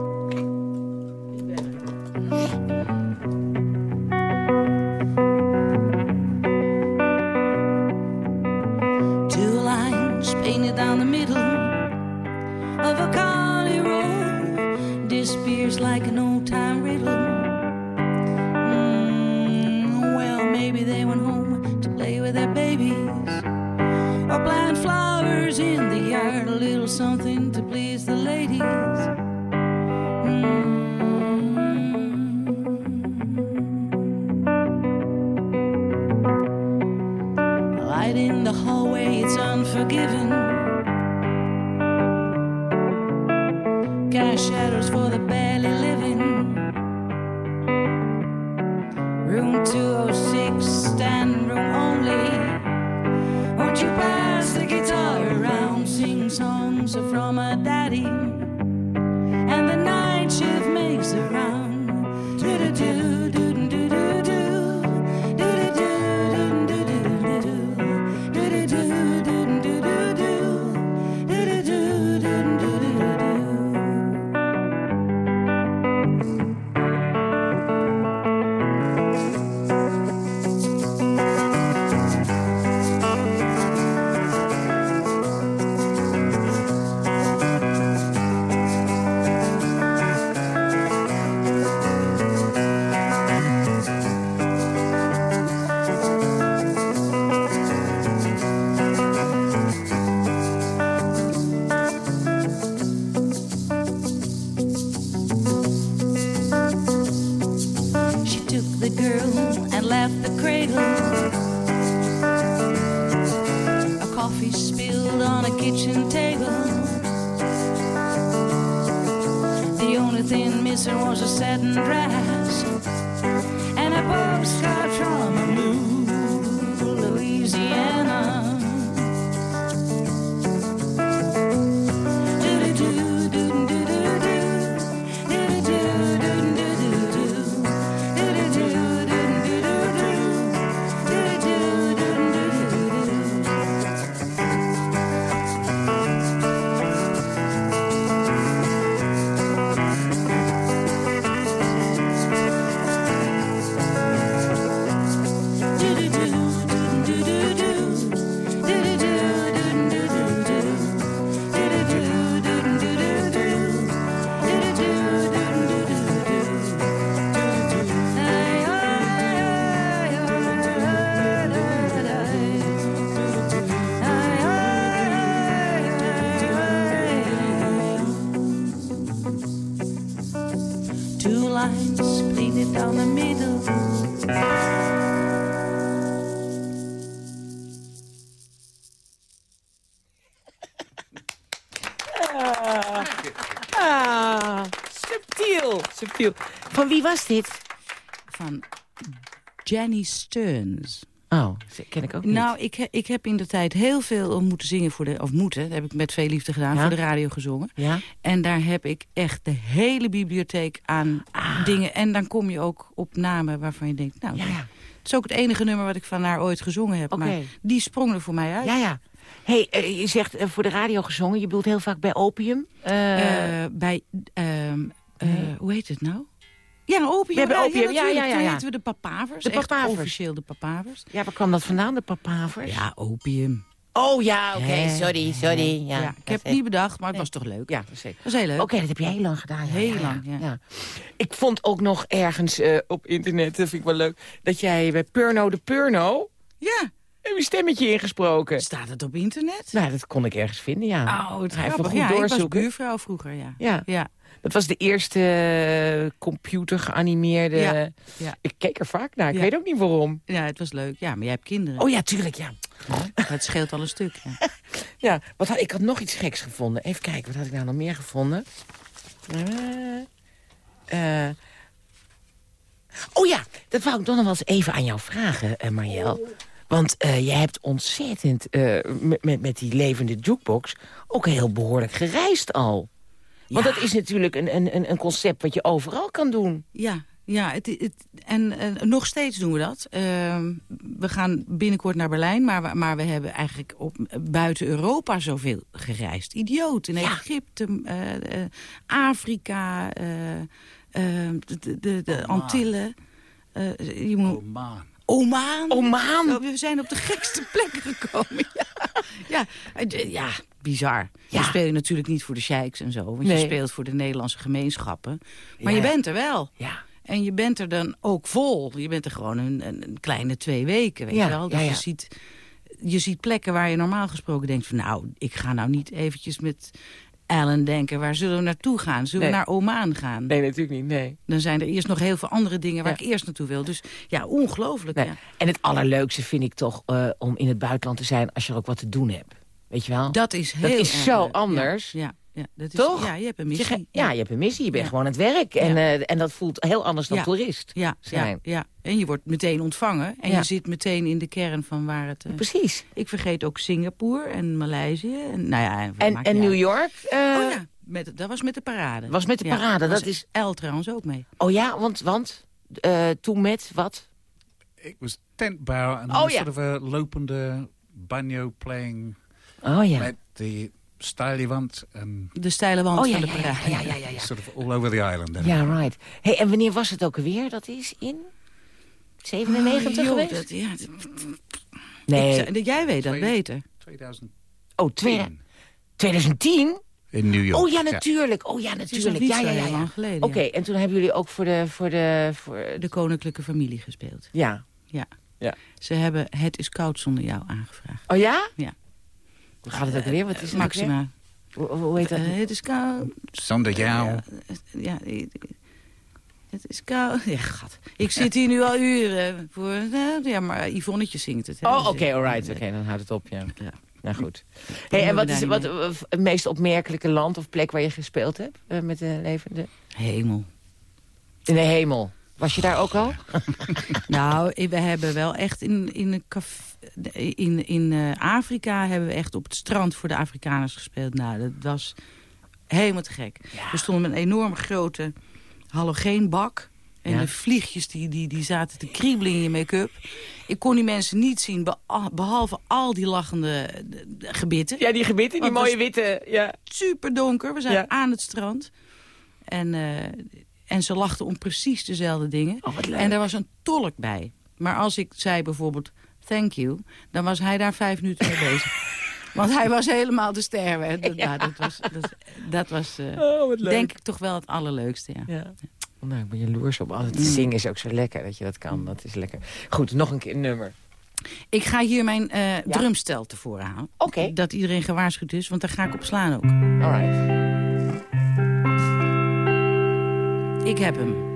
[SPEAKER 4] Opviel. Van wie was dit?
[SPEAKER 6] Van Jenny Stearns.
[SPEAKER 4] Oh, ken ik ook niet.
[SPEAKER 6] Nou, ik, ik heb in de tijd heel veel moeten zingen voor de... Of moeten, dat heb ik met veel liefde gedaan,
[SPEAKER 4] Ja?
[SPEAKER 6] voor de radio gezongen.
[SPEAKER 4] ja?
[SPEAKER 6] En daar heb ik echt de hele bibliotheek aan dingen. En dan kom je ook op namen waarvan je denkt... nou,
[SPEAKER 4] Ja, ja.
[SPEAKER 6] het is ook het enige nummer wat ik van haar ooit gezongen heb. Maar die sprong er voor mij uit.
[SPEAKER 4] Ja, ja. hey, eh, je zegt eh, voor de radio gezongen. Je bedoelt heel vaak bij Opium. Eh,
[SPEAKER 6] bij, ehm, eh, hoe heet het nou? Ja, opium.
[SPEAKER 4] We hebben
[SPEAKER 6] ja,
[SPEAKER 4] opium, ja, ja, ja,
[SPEAKER 6] Toen heten we de papavers.
[SPEAKER 4] De
[SPEAKER 6] echt
[SPEAKER 4] papavers.
[SPEAKER 6] officieel de papavers.
[SPEAKER 4] ja, waar kwam dat vandaan, de papavers?
[SPEAKER 6] Ja, opium.
[SPEAKER 4] Oh ja, oké, sorry, sorry. Ja,
[SPEAKER 6] Ja, ik heb het niet bedacht, maar het was toch leuk.
[SPEAKER 4] Ja, zeker.
[SPEAKER 6] Dat is heel leuk.
[SPEAKER 4] Oké, dat heb je heel lang gedaan. Ja,
[SPEAKER 6] Heel
[SPEAKER 4] ja,
[SPEAKER 6] lang, ja.
[SPEAKER 4] Ik vond ook nog ergens eh, op internet, dat vind ik wel leuk... dat jij bij Purno de Purno
[SPEAKER 6] Ja,
[SPEAKER 4] heb je stemmetje ingesproken.
[SPEAKER 6] staat het op internet?
[SPEAKER 4] Nou, dat kon ik ergens vinden, ja.
[SPEAKER 6] Oh, het
[SPEAKER 4] Ga even goed
[SPEAKER 6] Ja, ik was
[SPEAKER 4] doorzoeken.
[SPEAKER 6] buurvrouw vroeger, ja.
[SPEAKER 4] Ja,
[SPEAKER 6] Ja,
[SPEAKER 4] dat was de eerste eh, computer geanimeerde...
[SPEAKER 6] Ja, ja.
[SPEAKER 4] Ik keek er vaak naar, ik
[SPEAKER 6] Ja.
[SPEAKER 4] weet ook niet waarom.
[SPEAKER 6] ja, het was leuk. Ja, maar jij hebt kinderen.
[SPEAKER 4] Oh ja, tuurlijk, ja.
[SPEAKER 6] Het scheelt al een stuk. Ja.
[SPEAKER 4] Wat had, ik had nog iets geks gevonden. Even kijken, wat had ik nou nog meer gevonden? Eh. oh ja, dat wou ik toch nog wel eens even aan jou vragen, Marielle. Want eh, jij hebt ontzettend met, met, met die levende jukebox... ook heel behoorlijk gereisd al. Want
[SPEAKER 6] Ja.
[SPEAKER 4] dat is natuurlijk een, een, een- een concept wat je overal kan doen.
[SPEAKER 6] Ja, ja het, het, en eh, nog steeds doen we dat. Ehm, we gaan binnenkort naar Berlijn, maar we, maar we hebben eigenlijk op, buiten Europa zoveel gereisd. Idioot, in
[SPEAKER 4] Ja.
[SPEAKER 6] Egypte, eh, eh, Afrika, de, de, de, Antillen. eh, je moet,
[SPEAKER 5] Oh man.
[SPEAKER 6] Oman.
[SPEAKER 4] Oman.
[SPEAKER 6] Oh, We zijn op de gekste plekken gekomen. Ja, ja, ja bizar.
[SPEAKER 4] Ja.
[SPEAKER 6] Je speelt natuurlijk niet voor de sheiks en zo. Want
[SPEAKER 4] Nee.
[SPEAKER 6] je speelt voor de Nederlandse gemeenschappen. Maar
[SPEAKER 4] Ja.
[SPEAKER 6] je bent er wel.
[SPEAKER 4] Ja,
[SPEAKER 6] En je bent er dan ook vol. Je bent er gewoon een, een, kleine twee weken, weet je wel. Dus. Je, ziet, je ziet plekken waar je normaal gesproken denkt van... nou, ik ga nou niet eventjes met Alan denken... waar zullen we naartoe gaan? Zullen we naar Oman gaan?
[SPEAKER 4] nee, natuurlijk niet, nee.
[SPEAKER 6] Dan zijn er eerst nog heel veel andere dingen waar
[SPEAKER 4] Ja.
[SPEAKER 6] ik eerst naartoe wil. Dus ja, ongelooflijk.
[SPEAKER 4] Nee.
[SPEAKER 6] Ja.
[SPEAKER 4] En het allerleukste vind ik toch eh, om in het buitenland te zijn... als je er ook wat te doen hebt. Weet je wel?
[SPEAKER 6] Dat is heel
[SPEAKER 4] Dat is
[SPEAKER 6] erg
[SPEAKER 4] zo anders.
[SPEAKER 6] Ja, ja, ja, dat is,
[SPEAKER 4] Toch?
[SPEAKER 6] Ja, je hebt een missie.
[SPEAKER 4] ja, je hebt een missie, je bent
[SPEAKER 6] Ja.
[SPEAKER 4] gewoon aan het werk. En,
[SPEAKER 6] Ja.
[SPEAKER 4] eh, en dat voelt heel anders dan
[SPEAKER 6] Ja.
[SPEAKER 4] toerist.
[SPEAKER 6] Ja, ja,
[SPEAKER 4] zijn.
[SPEAKER 6] ja, en je wordt meteen ontvangen. En
[SPEAKER 4] Ja.
[SPEAKER 6] je zit meteen in de kern van waar het... eh,
[SPEAKER 4] Precies.
[SPEAKER 6] ik vergeet ook Singapore en Maleisië. En, nou ja,
[SPEAKER 4] En, en New. York? eh,
[SPEAKER 6] Oh ja, met, dat was met de parade.
[SPEAKER 4] Was met de
[SPEAKER 6] Ja,
[SPEAKER 4] parade,
[SPEAKER 6] was
[SPEAKER 4] dat is-
[SPEAKER 6] El trouwens ook mee.
[SPEAKER 4] Oh ja, want, want eh, toen met wat?
[SPEAKER 5] Ik was tentbouwer en
[SPEAKER 4] Oh,
[SPEAKER 5] een
[SPEAKER 4] ja.
[SPEAKER 5] soort of een lopende banjo playing
[SPEAKER 4] Oh ja.
[SPEAKER 5] met die steile wand en
[SPEAKER 6] De steile wand
[SPEAKER 4] Oh ja,
[SPEAKER 6] van de
[SPEAKER 4] ja, ja, ja, ja, ja, ja.
[SPEAKER 5] sort of all over the island.
[SPEAKER 4] Ja, right. Hey, en wanneer was het ook alweer? Dat is in 97
[SPEAKER 6] Oh, joh,
[SPEAKER 4] geweest?
[SPEAKER 6] dat- ja, dat-
[SPEAKER 4] Nee.
[SPEAKER 6] ik- jij weet dat
[SPEAKER 5] Twee-
[SPEAKER 6] beter.
[SPEAKER 5] 2010
[SPEAKER 4] Oh, twee- 2010?
[SPEAKER 5] in New York.
[SPEAKER 4] Oh ja, natuurlijk. Oh ja, natuurlijk. Ja, ja, ja.
[SPEAKER 6] heel
[SPEAKER 4] ja.
[SPEAKER 6] lang geleden.
[SPEAKER 4] Oké,
[SPEAKER 6] ja.
[SPEAKER 4] en toen hebben jullie ook voor de... Voor de, voor
[SPEAKER 6] De koninklijke familie gespeeld.
[SPEAKER 4] ja.
[SPEAKER 6] Ja.
[SPEAKER 4] Ja.
[SPEAKER 6] Ze hebben Het is koud zonder jou aangevraagd.
[SPEAKER 4] Oh ja?
[SPEAKER 6] Ja.
[SPEAKER 4] Hoe gaat het ook weer? Wat is het ook weer?
[SPEAKER 6] Maxima.
[SPEAKER 4] Hoe, hoe heet dat?
[SPEAKER 6] Eh, het is koud.
[SPEAKER 5] Zonder jou.
[SPEAKER 6] Ja, het is koud. Ja, gat. Ik zit hier nu al uren voor... eh, Ja, maar Yvonnetje zingt het. hè.
[SPEAKER 4] Oh,
[SPEAKER 6] Dus,
[SPEAKER 4] oké,
[SPEAKER 6] eh,
[SPEAKER 4] alright. Oké, dan houdt het op, ja.
[SPEAKER 6] Ja.
[SPEAKER 4] Nou goed. Hey, en wat is wat, eh, het meest opmerkelijke land of plek waar je gespeeld hebt? eh, met de levende...
[SPEAKER 6] Hemel.
[SPEAKER 4] In de hemel. Was je daar ook al?
[SPEAKER 6] Nou, we hebben wel echt in, in, een in, in eh, Afrika... hebben we echt op het strand voor de Afrikaners gespeeld. Nou, dat was helemaal te gek. We stonden met een enorme grote halogeenbak... En
[SPEAKER 4] Ja.
[SPEAKER 6] de vliegjes die, die, die zaten te kriebelen in je make-up. Ik kon die mensen niet zien, beha- behalve al die lachende de- gebitten.
[SPEAKER 4] Ja, die gebitten, die mooie witte... Ja.
[SPEAKER 6] super donker. We zijn
[SPEAKER 4] Ja.
[SPEAKER 6] aan het strand. En, eh, en ze lachten om precies dezelfde dingen.
[SPEAKER 4] Oh, wat leuk.
[SPEAKER 6] En er was een tolk bij. Maar als ik zei bijvoorbeeld thank you... dan was hij daar vijf minuten mee bezig. Want hij was helemaal de ster. hè. Dat, nou, dat was, dat, dat was eh,
[SPEAKER 4] Oh, leuk.
[SPEAKER 6] denk ik toch wel het allerleukste. Ja.
[SPEAKER 4] Ja. Nou, ik ben jaloers op. Altijd zingen is ook zo lekker dat je dat kan. Dat is lekker. Goed, nog een keer een nummer.
[SPEAKER 6] Ik ga hier mijn eh drumstel tevoren halen.
[SPEAKER 4] Oké.
[SPEAKER 6] Dat iedereen gewaarschuwd is, want daar ga ik op slaan ook.
[SPEAKER 4] Alright.
[SPEAKER 6] Ik heb hem.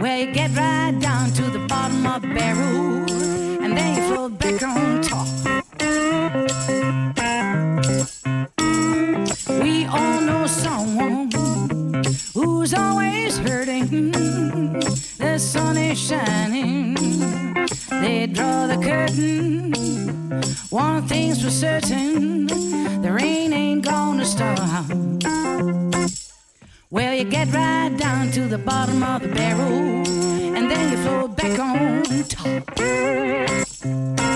[SPEAKER 6] Well, you get right down to the bottom of the barrel, and then you float back on top. We all know someone who's always hurting. The sun is shining. They draw the curtain. One thing's for certain the rain ain't gonna stop. Well, you get right down to the bottom of the barrel, and then you float back on top.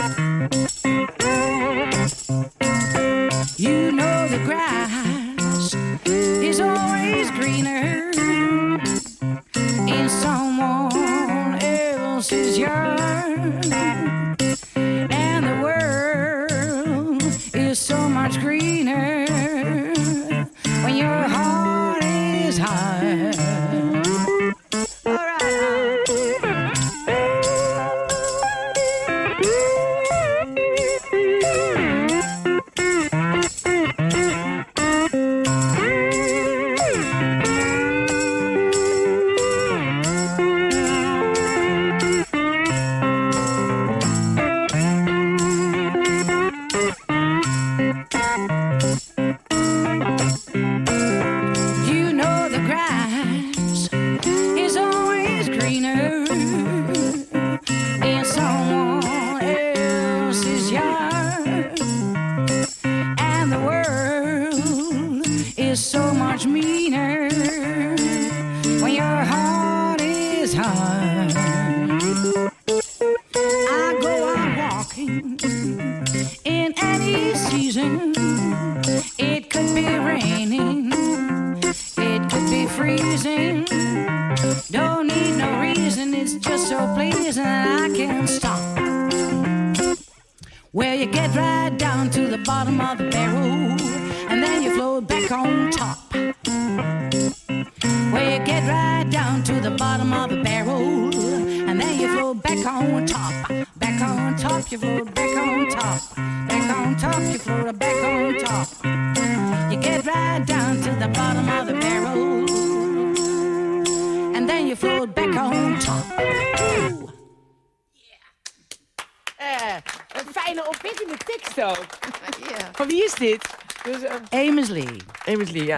[SPEAKER 6] Get right down to the bottom of the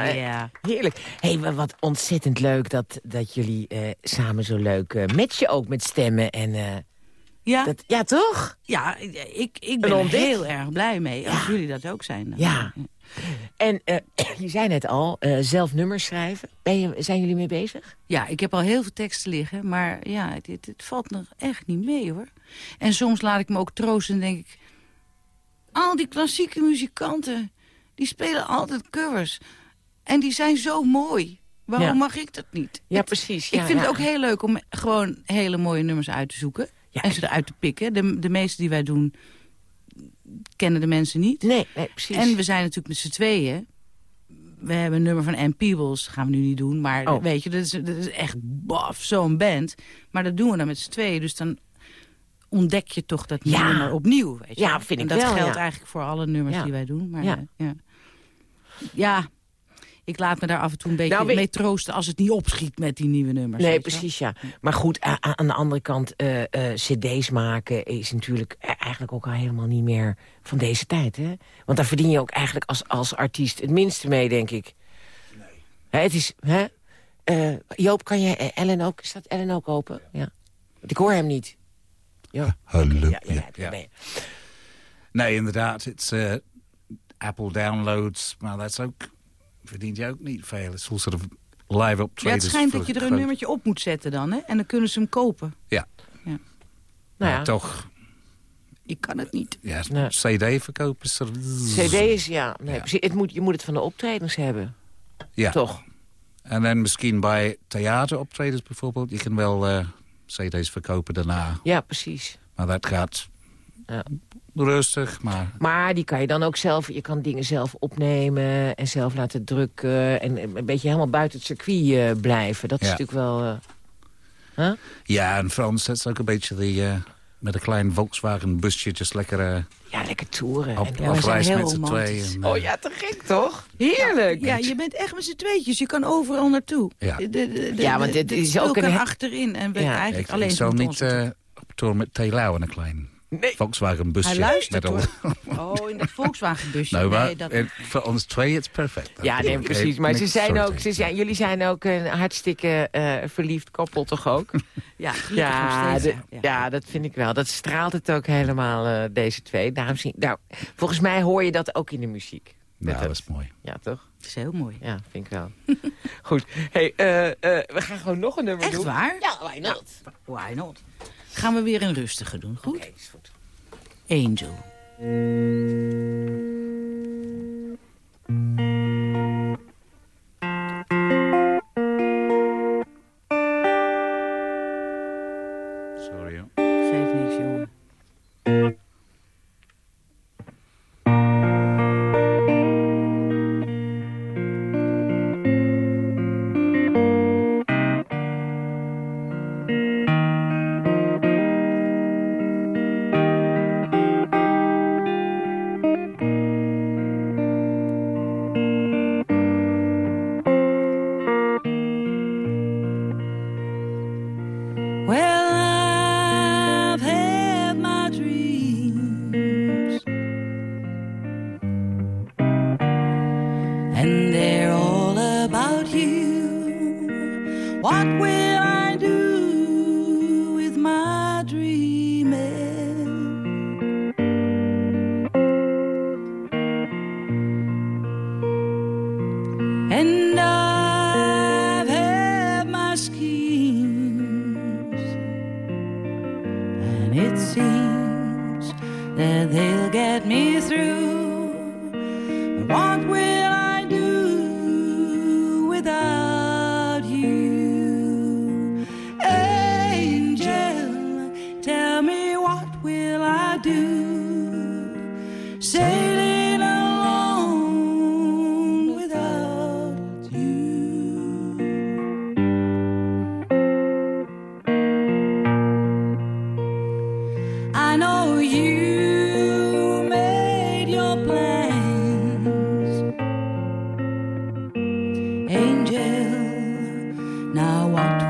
[SPEAKER 4] ja.
[SPEAKER 8] Ja.
[SPEAKER 4] Heerlijk. hey, wa- wat ontzettend leuk dat, dat jullie eh, samen zo leuk uh, matchen ook met stemmen. En, eh,
[SPEAKER 8] Ja,
[SPEAKER 4] dat, ja, toch?
[SPEAKER 8] ja ik, ik ben er heel erg blij mee. Als jullie dat ook zijn. dan.
[SPEAKER 4] Ja. En eh, je zei net al, eh, zelf nummers schrijven. Ben je, zijn jullie mee bezig?
[SPEAKER 8] Ja, ik heb al heel veel teksten liggen, maar ja, het, het, het valt nog echt niet mee hoor. En soms laat ik me ook troosten en denk ik... al die klassieke muzikanten, die spelen altijd covers. En die zijn zo mooi. Waarom
[SPEAKER 4] Ja.
[SPEAKER 8] mag ik dat niet?
[SPEAKER 4] Ja,
[SPEAKER 8] Het-
[SPEAKER 4] precies.
[SPEAKER 8] ik vind het ook heel leuk om gewoon hele mooie nummers uit te zoeken. En ze eruit te pikken. De, de meeste die wij doen, kennen de mensen niet.
[SPEAKER 4] Nee, nee, precies.
[SPEAKER 8] En we zijn natuurlijk met z'n tweeën. We hebben een nummer van Ann Peebles, gaan we nu niet doen. Maar
[SPEAKER 4] Oh.
[SPEAKER 8] weet je, dat is, dat is echt baf, zo'n band. Maar dat doen we dan met z'n tweeën. Dus dan ontdek je toch dat
[SPEAKER 4] Ja.
[SPEAKER 8] nummer opnieuw. Weet je.
[SPEAKER 4] Ja, vind
[SPEAKER 8] en
[SPEAKER 4] ik
[SPEAKER 8] dat
[SPEAKER 4] wel,
[SPEAKER 8] geldt
[SPEAKER 4] ja.
[SPEAKER 8] eigenlijk voor alle nummers
[SPEAKER 4] Ja.
[SPEAKER 8] die wij doen. Maar,
[SPEAKER 4] Ja.
[SPEAKER 8] ja. Ik laat me daar af en toe een beetje
[SPEAKER 4] Nou,
[SPEAKER 8] mee troosten... als het niet opschiet met die nieuwe nummers.
[SPEAKER 4] Nee, precies, ja. Maar goed, aan de andere kant, eh, eh, cd's maken is natuurlijk e- eigenlijk ook al helemaal niet meer van deze tijd, hè? Want daar verdien je ook eigenlijk als, als artiest het minste mee, denk ik. Nee. het is, hè? Eh, Joop, kan je Ellen ook, staat Ellen ook open? Ja. Want ik hoor hem niet. Ja,
[SPEAKER 5] Hallo.
[SPEAKER 4] ja, ja,
[SPEAKER 5] Ja.
[SPEAKER 4] daar ben je.
[SPEAKER 5] Nee, inderdaad. Het is eh, Apple downloads, maar dat is ook verdient je ook niet veel. Het is soort of live
[SPEAKER 8] Ja,
[SPEAKER 5] optredens.
[SPEAKER 8] het schijnt dat je er
[SPEAKER 5] groot-
[SPEAKER 8] een nummertje op moet zetten dan. Hè? En dan kunnen ze hem kopen.
[SPEAKER 5] Ja,
[SPEAKER 4] Nou
[SPEAKER 5] maar
[SPEAKER 4] ja,
[SPEAKER 5] toch.
[SPEAKER 8] Ik kan het niet.
[SPEAKER 5] Ja,
[SPEAKER 4] Nee.
[SPEAKER 5] CD verkopen is er...
[SPEAKER 4] cd is, ja. Nee,
[SPEAKER 5] Ja.
[SPEAKER 4] Precies, het moet, je moet het van de optredens hebben,
[SPEAKER 5] Ja.
[SPEAKER 4] toch?
[SPEAKER 5] En dan misschien bij theateroptredens bijvoorbeeld. Je kan wel eh, CD's verkopen daarna.
[SPEAKER 4] Ja, precies.
[SPEAKER 5] Maar dat gaat
[SPEAKER 4] Ja.
[SPEAKER 5] Rustig. Maar
[SPEAKER 4] Maar die kan je dan ook zelf, je kan dingen zelf opnemen en zelf laten drukken. En een beetje helemaal buiten het circuit eh, blijven. Dat is
[SPEAKER 5] Ja.
[SPEAKER 4] natuurlijk wel... eh, huh?
[SPEAKER 5] ja, en Frans, dat is ook een beetje die, eh, met een klein Volkswagen busje, just lekker uh,
[SPEAKER 4] Ja, lekker toeren.
[SPEAKER 5] op,
[SPEAKER 4] En-
[SPEAKER 6] we
[SPEAKER 5] op
[SPEAKER 6] zijn
[SPEAKER 5] reis
[SPEAKER 6] heel
[SPEAKER 5] met z'n tweeën.
[SPEAKER 4] Oh ja, te gek toch? Heerlijk.
[SPEAKER 6] Ja, je bent echt met z'n tweetjes. Je kan overal naartoe.
[SPEAKER 5] Ja.
[SPEAKER 6] De, de, de,
[SPEAKER 4] Ja, want dit is ook een
[SPEAKER 6] achterin. En we
[SPEAKER 4] Ja.
[SPEAKER 6] eigenlijk
[SPEAKER 5] Ik,
[SPEAKER 6] alleen
[SPEAKER 5] ik zou niet eh, op tour met Lauw in een klein
[SPEAKER 4] Nee.
[SPEAKER 5] Volkswagen busje.
[SPEAKER 6] Hij luistert
[SPEAKER 5] met
[SPEAKER 6] hoor.
[SPEAKER 5] al-
[SPEAKER 6] Oh, in dat Volkswagen-busje.
[SPEAKER 5] Nou, maar
[SPEAKER 6] nee, dat...
[SPEAKER 5] voor ons twee is het perfect.
[SPEAKER 4] Ja, nee, precies. Maar ze zijn ook, ze zijn, jullie zijn ook een hartstikke eh, verliefd koppel, toch ook?
[SPEAKER 6] ja, gelukkig
[SPEAKER 4] Ja,
[SPEAKER 6] steeds.
[SPEAKER 4] ja.
[SPEAKER 6] ja.
[SPEAKER 4] dat vind ik wel. Dat straalt het ook helemaal, eh, deze twee. Daarom zie, nou, volgens mij hoor je dat ook in de muziek.
[SPEAKER 5] Ja,
[SPEAKER 4] Dat-
[SPEAKER 5] dat is mooi.
[SPEAKER 4] Ja, toch?
[SPEAKER 6] Dat is heel mooi.
[SPEAKER 4] Ja, vind ik wel. Goed. Hey, eh, eh, we gaan gewoon nog een nummer
[SPEAKER 6] Echt
[SPEAKER 4] doen.
[SPEAKER 6] waar?
[SPEAKER 4] Ja, why not?
[SPEAKER 6] Why not? Gaan we weer een rustige doen, goed?
[SPEAKER 4] Is goed.
[SPEAKER 6] Angel. Now I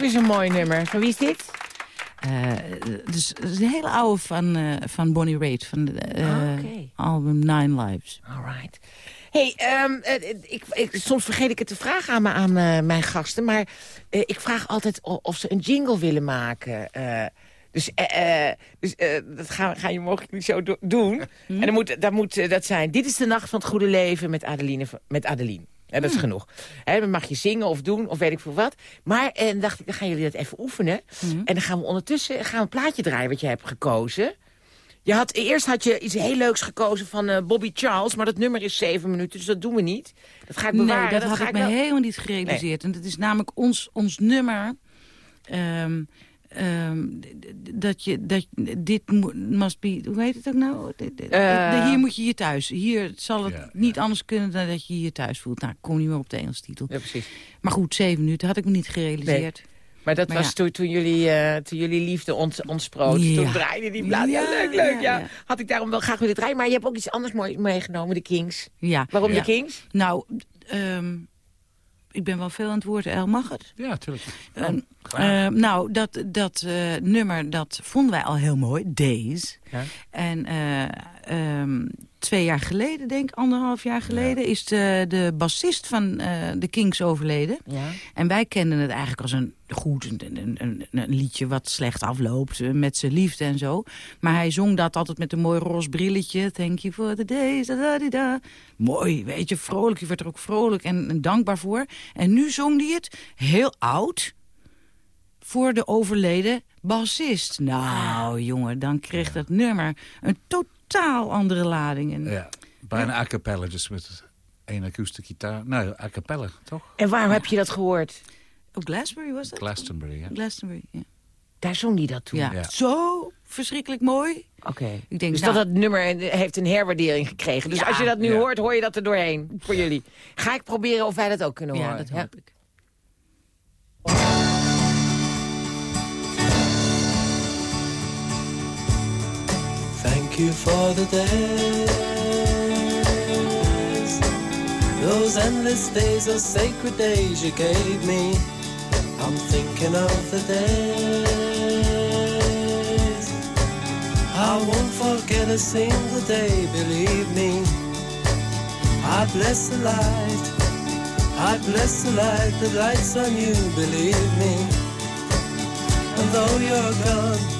[SPEAKER 4] weer weer zo'n mooi nummer. Van wie is dit?
[SPEAKER 6] Eh, dus het is een hele oude van, eh, van Bonnie Raitt, van het
[SPEAKER 4] Ah, oké.
[SPEAKER 6] album Nine Lives.
[SPEAKER 4] Alright. Hey, ehm, eh, ik, ik, soms vergeet ik het te vragen aan, aan eh, mijn gasten. Maar eh, ik vraag altijd of ze een jingle willen maken. Eh, dus eh, eh, dus eh, dat ga, ga je mogelijk niet zo do- doen. En dan moet, dan moet eh, dat zijn... Dit is de nacht van het goede leven met Adeline. Met Adeline. En dat is genoeg. Hè, dan mag je zingen of doen of weet ik veel wat. Maar en dan dacht ik, dan gaan jullie dat even oefenen. En dan gaan we ondertussen gaan we een plaatje draaien wat je hebt gekozen. Je had, eerst had je iets heel leuks gekozen van eh, Bobby Charles... maar dat nummer is zeven minuten, dus dat doen we niet. Dat ga ik bewaren.
[SPEAKER 6] Nee, dat, had
[SPEAKER 4] ga
[SPEAKER 6] ik me
[SPEAKER 4] wel-
[SPEAKER 6] helemaal niet gerealiseerd. En dat is namelijk ons, ons nummer... ehm, ehm, dat je, dat dit must be, hoe heet het ook nou?
[SPEAKER 4] Eh.
[SPEAKER 6] hier moet je je thuis. Hier zal het
[SPEAKER 5] Ja,
[SPEAKER 6] niet anders kunnen dan dat je je hier thuis voelt. Nou, ik kom niet meer op de Engelse titel.
[SPEAKER 4] Ja, precies.
[SPEAKER 6] Maar goed, zeven minuten had ik me niet gerealiseerd.
[SPEAKER 4] Maar dat
[SPEAKER 6] Maar
[SPEAKER 4] was
[SPEAKER 6] ja.
[SPEAKER 4] toen, toen, jullie, eh, toen jullie liefde ont, ontsproot.
[SPEAKER 6] Ja.
[SPEAKER 4] Toen draaide die plaat. Ja,
[SPEAKER 6] Ja,
[SPEAKER 4] leuk, leuk. Ja,
[SPEAKER 6] ja, ja.
[SPEAKER 4] Had ik daarom wel graag willen draaien. Maar je hebt ook iets anders mooi meegenomen, de Kings.
[SPEAKER 6] Ja.
[SPEAKER 4] Waarom
[SPEAKER 6] Ja.
[SPEAKER 4] de Kings?
[SPEAKER 6] Nou, ehm, ik ben wel veel aan het woord. El, mag het?
[SPEAKER 5] Ja, tuurlijk.
[SPEAKER 6] Ehm, eh, nou, dat, dat eh, nummer, dat vonden wij al heel mooi. Days.
[SPEAKER 4] Ja.
[SPEAKER 6] En eh, ehm, twee jaar geleden, denk ik, anderhalf jaar geleden... is de, de bassist van eh, de Kings overleden.
[SPEAKER 4] Ja.
[SPEAKER 6] En wij kenden het eigenlijk als een goed een, een, een, liedje wat slecht afloopt eh, met zijn liefde en zo. Maar hij zong dat altijd met een mooi roze brilletje. Thank you for the days, da, da, da, da. Mooi, weet je, vrolijk. Je werd er ook vrolijk en, en dankbaar voor. En nu zong hij het heel oud voor de overleden bassist. Nou, jongen, dan kreeg dat nummer een totaal andere lading. En,
[SPEAKER 5] Ja, bijna a cappella, dus met één akoestische gitaar. Nou, a cappella, toch?
[SPEAKER 4] En waarom heb je dat gehoord?
[SPEAKER 6] Op Glastonbury was dat?
[SPEAKER 5] Glastonbury, ja.
[SPEAKER 6] Glastonbury, ja.
[SPEAKER 4] Daar zong hij dat toen?
[SPEAKER 6] Ja.
[SPEAKER 5] Ja.
[SPEAKER 6] Zo verschrikkelijk mooi.
[SPEAKER 4] Oké.
[SPEAKER 6] Ik denk,
[SPEAKER 4] dus
[SPEAKER 6] nou-
[SPEAKER 4] dat dat nummer heeft een herwaardering gekregen. Dus
[SPEAKER 6] Ja.
[SPEAKER 4] als je dat nu
[SPEAKER 5] Ja.
[SPEAKER 4] hoort, hoor je dat er doorheen voor jullie. Ga ik proberen of wij dat ook kunnen
[SPEAKER 6] Ja,
[SPEAKER 4] horen.
[SPEAKER 6] dat hoop ik.
[SPEAKER 9] You for the days, those endless days, those sacred days you gave me. I'm thinking of the days. I won't forget a single day, believe me. I bless the light, I bless the light that lights on you, believe me. And though you're gone,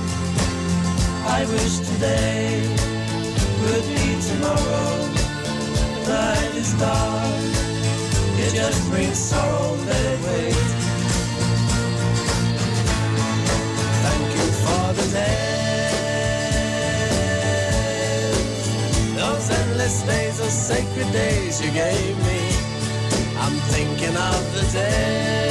[SPEAKER 9] I wish today would be tomorrow. Night is dark, it just brings sorrow, let it wait. Thank you for the days, those endless days, those sacred days you gave me. I'm thinking of the days.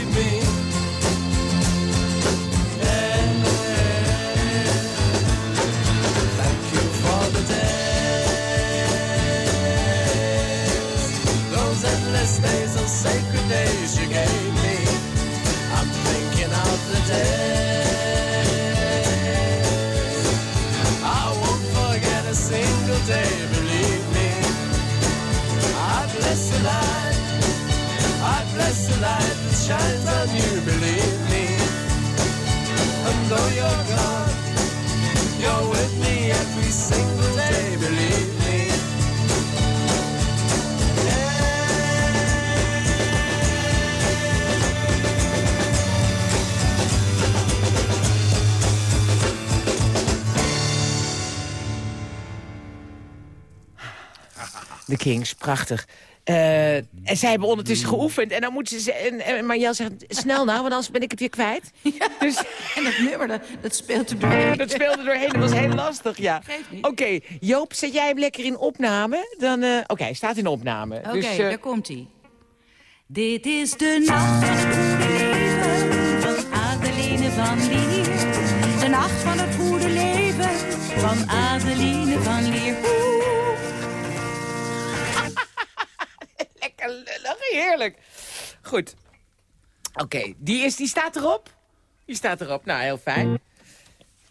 [SPEAKER 9] days you gave me. I'm thinking of the days. I won't forget a single day, believe me. I bless the light, I bless the light that shines on you, believe me. And though you're gone, you're with me every single day, believe me.
[SPEAKER 4] De Kings, prachtig. Eh, en zij hebben ondertussen geoefend. En dan moeten ze... En, en Marjel zegt, snel nou, want anders ben ik het weer kwijt. Dus
[SPEAKER 6] En dat nummer, dat, dat speelt er doorheen.
[SPEAKER 4] dat speelde doorheen, dat was heel lastig, ja. Oké, Joop, zet jij hem lekker in opname? Dan, eh, Oké, hij staat in opname.
[SPEAKER 6] Oké,
[SPEAKER 4] dus, eh,
[SPEAKER 6] daar komt hij. Dit is de nacht van het leven van Adeline van Lier. De nacht van
[SPEAKER 4] Lekker lullig, heerlijk. Goed. Oké, die, is, die staat erop? Die staat erop. Nou, heel fijn.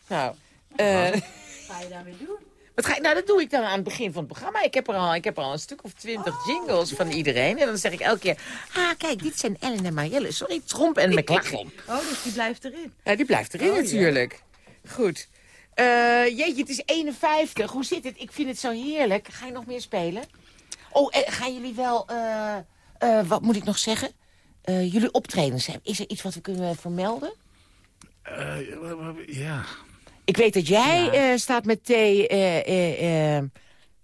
[SPEAKER 4] Nou, eh...
[SPEAKER 6] Ga je daarmee doen?
[SPEAKER 4] Wat ga ik, nou, dat doe ik dan aan het begin van het programma. Ik heb er al, ik heb er al een stuk of twintig jingles van iedereen. En dan zeg ik elke keer... Ah, kijk, dit zijn Ellen en Marielle. Sorry, Tromp en McLachlan.
[SPEAKER 6] Oh, dus die blijft erin.
[SPEAKER 4] Ja, die blijft erin
[SPEAKER 6] Oh,
[SPEAKER 4] natuurlijk. Goed. Eh, jeetje, het is 51. Hoe zit het? Ik vind het zo heerlijk. Ga je nog meer spelen? Oh, eh, gaan jullie wel... eh, eh, wat moet ik nog zeggen? Eh, jullie optredens hebben. Is er iets wat we kunnen vermelden?
[SPEAKER 5] Eh, ja.
[SPEAKER 4] Ik weet dat jij eh, staat met thee eh, eh, eh,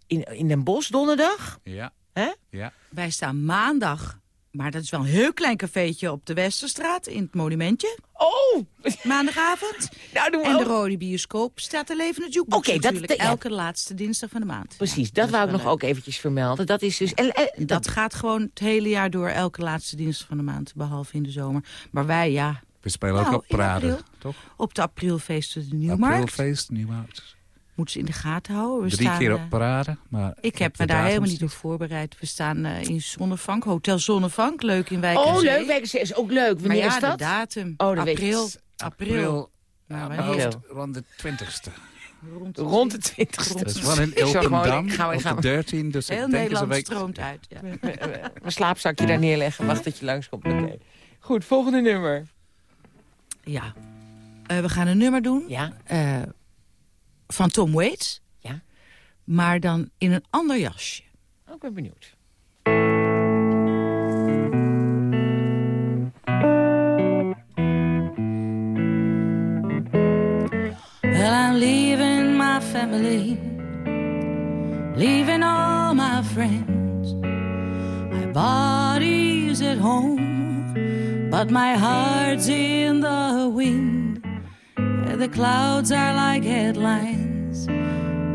[SPEAKER 4] in, in Den Bosch donderdag.
[SPEAKER 5] Ja.
[SPEAKER 4] Hè?
[SPEAKER 5] Ja.
[SPEAKER 6] Wij staan maandag, maar dat is wel een heel klein cafeetje op de Westerstraat in het monumentje.
[SPEAKER 4] Oh!
[SPEAKER 6] Maandagavond.
[SPEAKER 4] Nou, doen we
[SPEAKER 6] En de Rode Bioscoop staat er levende jukebox
[SPEAKER 4] Oké, dat-
[SPEAKER 6] natuurlijk.
[SPEAKER 4] dat- ja.
[SPEAKER 6] Elke laatste dinsdag van de maand.
[SPEAKER 4] Precies,
[SPEAKER 6] Ja,
[SPEAKER 4] dat wou ik nog ook eventjes vermelden. Dat is dus... En, en-
[SPEAKER 6] Dat gaat gewoon het hele jaar door, elke laatste dinsdag van de maand, behalve in de zomer. Maar wij, ja,
[SPEAKER 5] We spelen ook
[SPEAKER 6] Nou,
[SPEAKER 5] op Parade,
[SPEAKER 6] april.
[SPEAKER 5] toch?
[SPEAKER 6] op de aprilfeesten de Nieuwmarkt.
[SPEAKER 5] Aprilfeest, Nieuwmarkt.
[SPEAKER 6] Moeten ze in de gaten houden. We
[SPEAKER 5] Drie
[SPEAKER 6] staan,
[SPEAKER 5] keer
[SPEAKER 6] eh,
[SPEAKER 5] op Parade. Maar
[SPEAKER 6] ik heb me daar helemaal niet op voorbereid. We staan eh, in Zonnevank, Hotel Zonnevank, leuk in Wijk
[SPEAKER 4] oh, leuk. Wijkenzee is ook leuk.
[SPEAKER 6] Maar
[SPEAKER 4] Wanneer
[SPEAKER 6] ja,
[SPEAKER 4] is dat?
[SPEAKER 6] de datum.
[SPEAKER 4] Oh,
[SPEAKER 6] april. April.
[SPEAKER 5] April.
[SPEAKER 6] Nou,
[SPEAKER 5] hoofd rond de 20ste.
[SPEAKER 6] Rond,
[SPEAKER 4] Rond de 20
[SPEAKER 6] Rond
[SPEAKER 5] Dat is wel in
[SPEAKER 4] gewoon-
[SPEAKER 5] Ilpendam
[SPEAKER 4] ik ga- ik
[SPEAKER 5] op
[SPEAKER 4] ga-
[SPEAKER 5] de 13. Dus
[SPEAKER 6] Heel
[SPEAKER 5] ik denk eens een
[SPEAKER 6] Nederland
[SPEAKER 5] week.
[SPEAKER 6] stroomt uit. Ja.
[SPEAKER 4] Mijn slaapzakje daar neerleggen. Wacht dat je langskomt. Oké. Goed, volgende nummer.
[SPEAKER 6] ja. Eh, we gaan een nummer doen
[SPEAKER 4] Ja?
[SPEAKER 6] eh, van Tom Waits.
[SPEAKER 4] Ja?
[SPEAKER 6] Maar dan in een ander jasje.
[SPEAKER 4] Oh, ik ben benieuwd.
[SPEAKER 6] Well, I'm leaving my family, leaving all my friends. My body's at home, but my heart's in the wind. The clouds are like headlines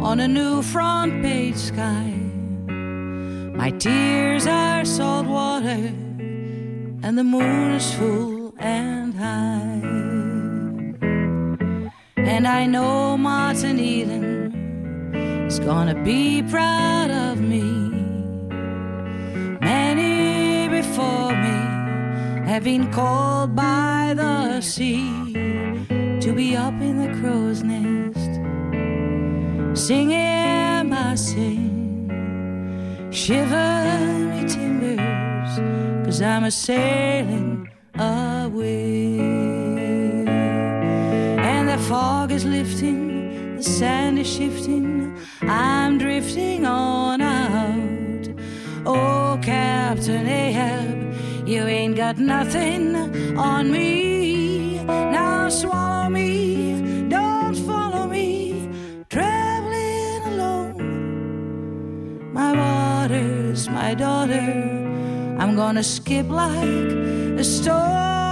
[SPEAKER 6] on a new front page sky. My tears are salt water, and the moon is full and high. And I know Martin Eden is gonna be proud of me. Many before me have been called by the sea be up in the crow's nest, singing my sin. Shiver me timbers, cause I'm a sailing away. And the fog is lifting, the sand is shifting, I'm drifting on out. Oh, Captain Ahab, you ain't got nothing on me. Now swallow me, don't follow me, traveling alone. My waters, my daughter, I'm gonna skip like a stone.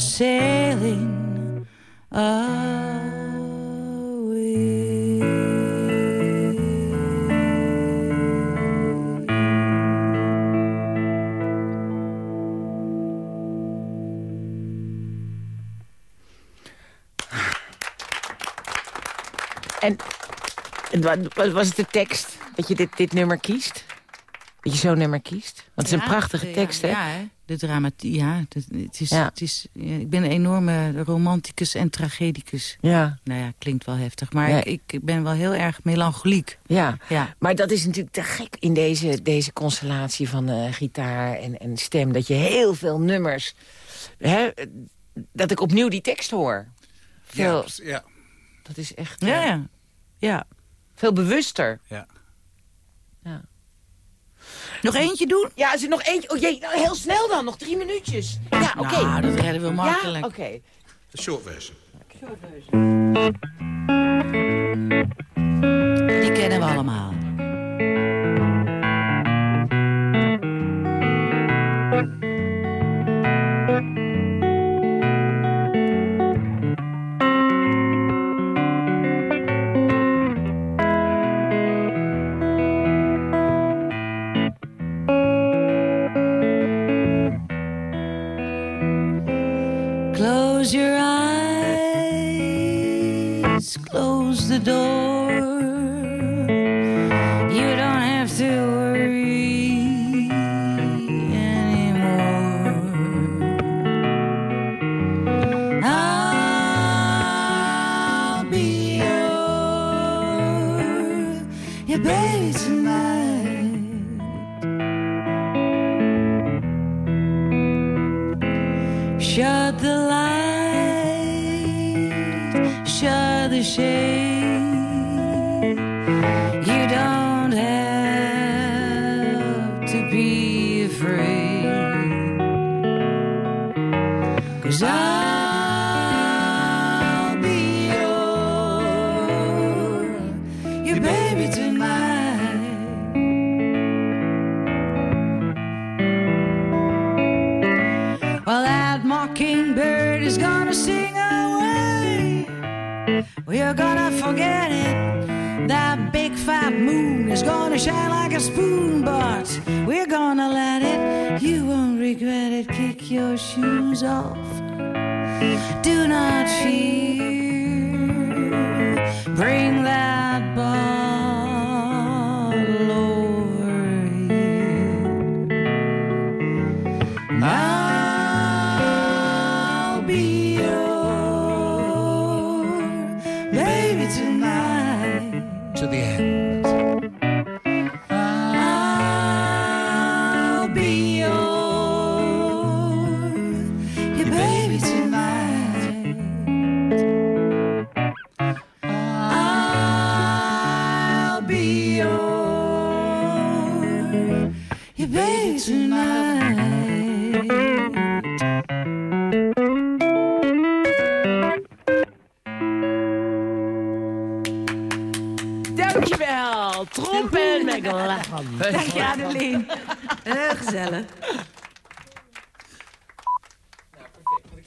[SPEAKER 6] Sailing away.
[SPEAKER 4] En, was het de tekst dat je dit, dit nummer kiest? Dat je zo'n nummer kiest? Want het is een
[SPEAKER 6] Ja,
[SPEAKER 4] prachtige tekst, hè?
[SPEAKER 6] Ja, de dramatie. Ja, het, het is,
[SPEAKER 4] Ja.
[SPEAKER 6] Het is, ik ben een enorme romanticus en tragedicus.
[SPEAKER 4] Ja,
[SPEAKER 6] Nou ja, klinkt wel heftig. Maar
[SPEAKER 4] Ja.
[SPEAKER 6] ik, ik ben wel heel erg melancholiek.
[SPEAKER 4] ja.
[SPEAKER 6] Ja.
[SPEAKER 4] Maar dat is natuurlijk te gek in deze, deze constellatie van eh, gitaar en, en stem. Dat je heel veel nummers... Hè, dat ik opnieuw die tekst hoor. Veel,
[SPEAKER 5] Ja, ja,
[SPEAKER 4] Dat is echt
[SPEAKER 6] Ja,
[SPEAKER 4] eh,
[SPEAKER 6] ja. ja.
[SPEAKER 4] veel bewuster.
[SPEAKER 5] ja.
[SPEAKER 6] Nog eentje doen?
[SPEAKER 4] Ja, is er nog eentje? Oh jee, nou, heel snel dan. Nog drie minuutjes. Ja, oké.
[SPEAKER 6] Nou, dat redden we makkelijk.
[SPEAKER 4] Ja, oké.
[SPEAKER 5] De short version.
[SPEAKER 6] Die kennen we allemaal. Close your eyes, close the door. You don't have to worry anymore. I'll be your, your baby tonight. 谁 forget it. That big fat moon is gonna shine like a spoon, but we're gonna let it. You won't regret it. Kick your shoes off. Do not fear. Bring that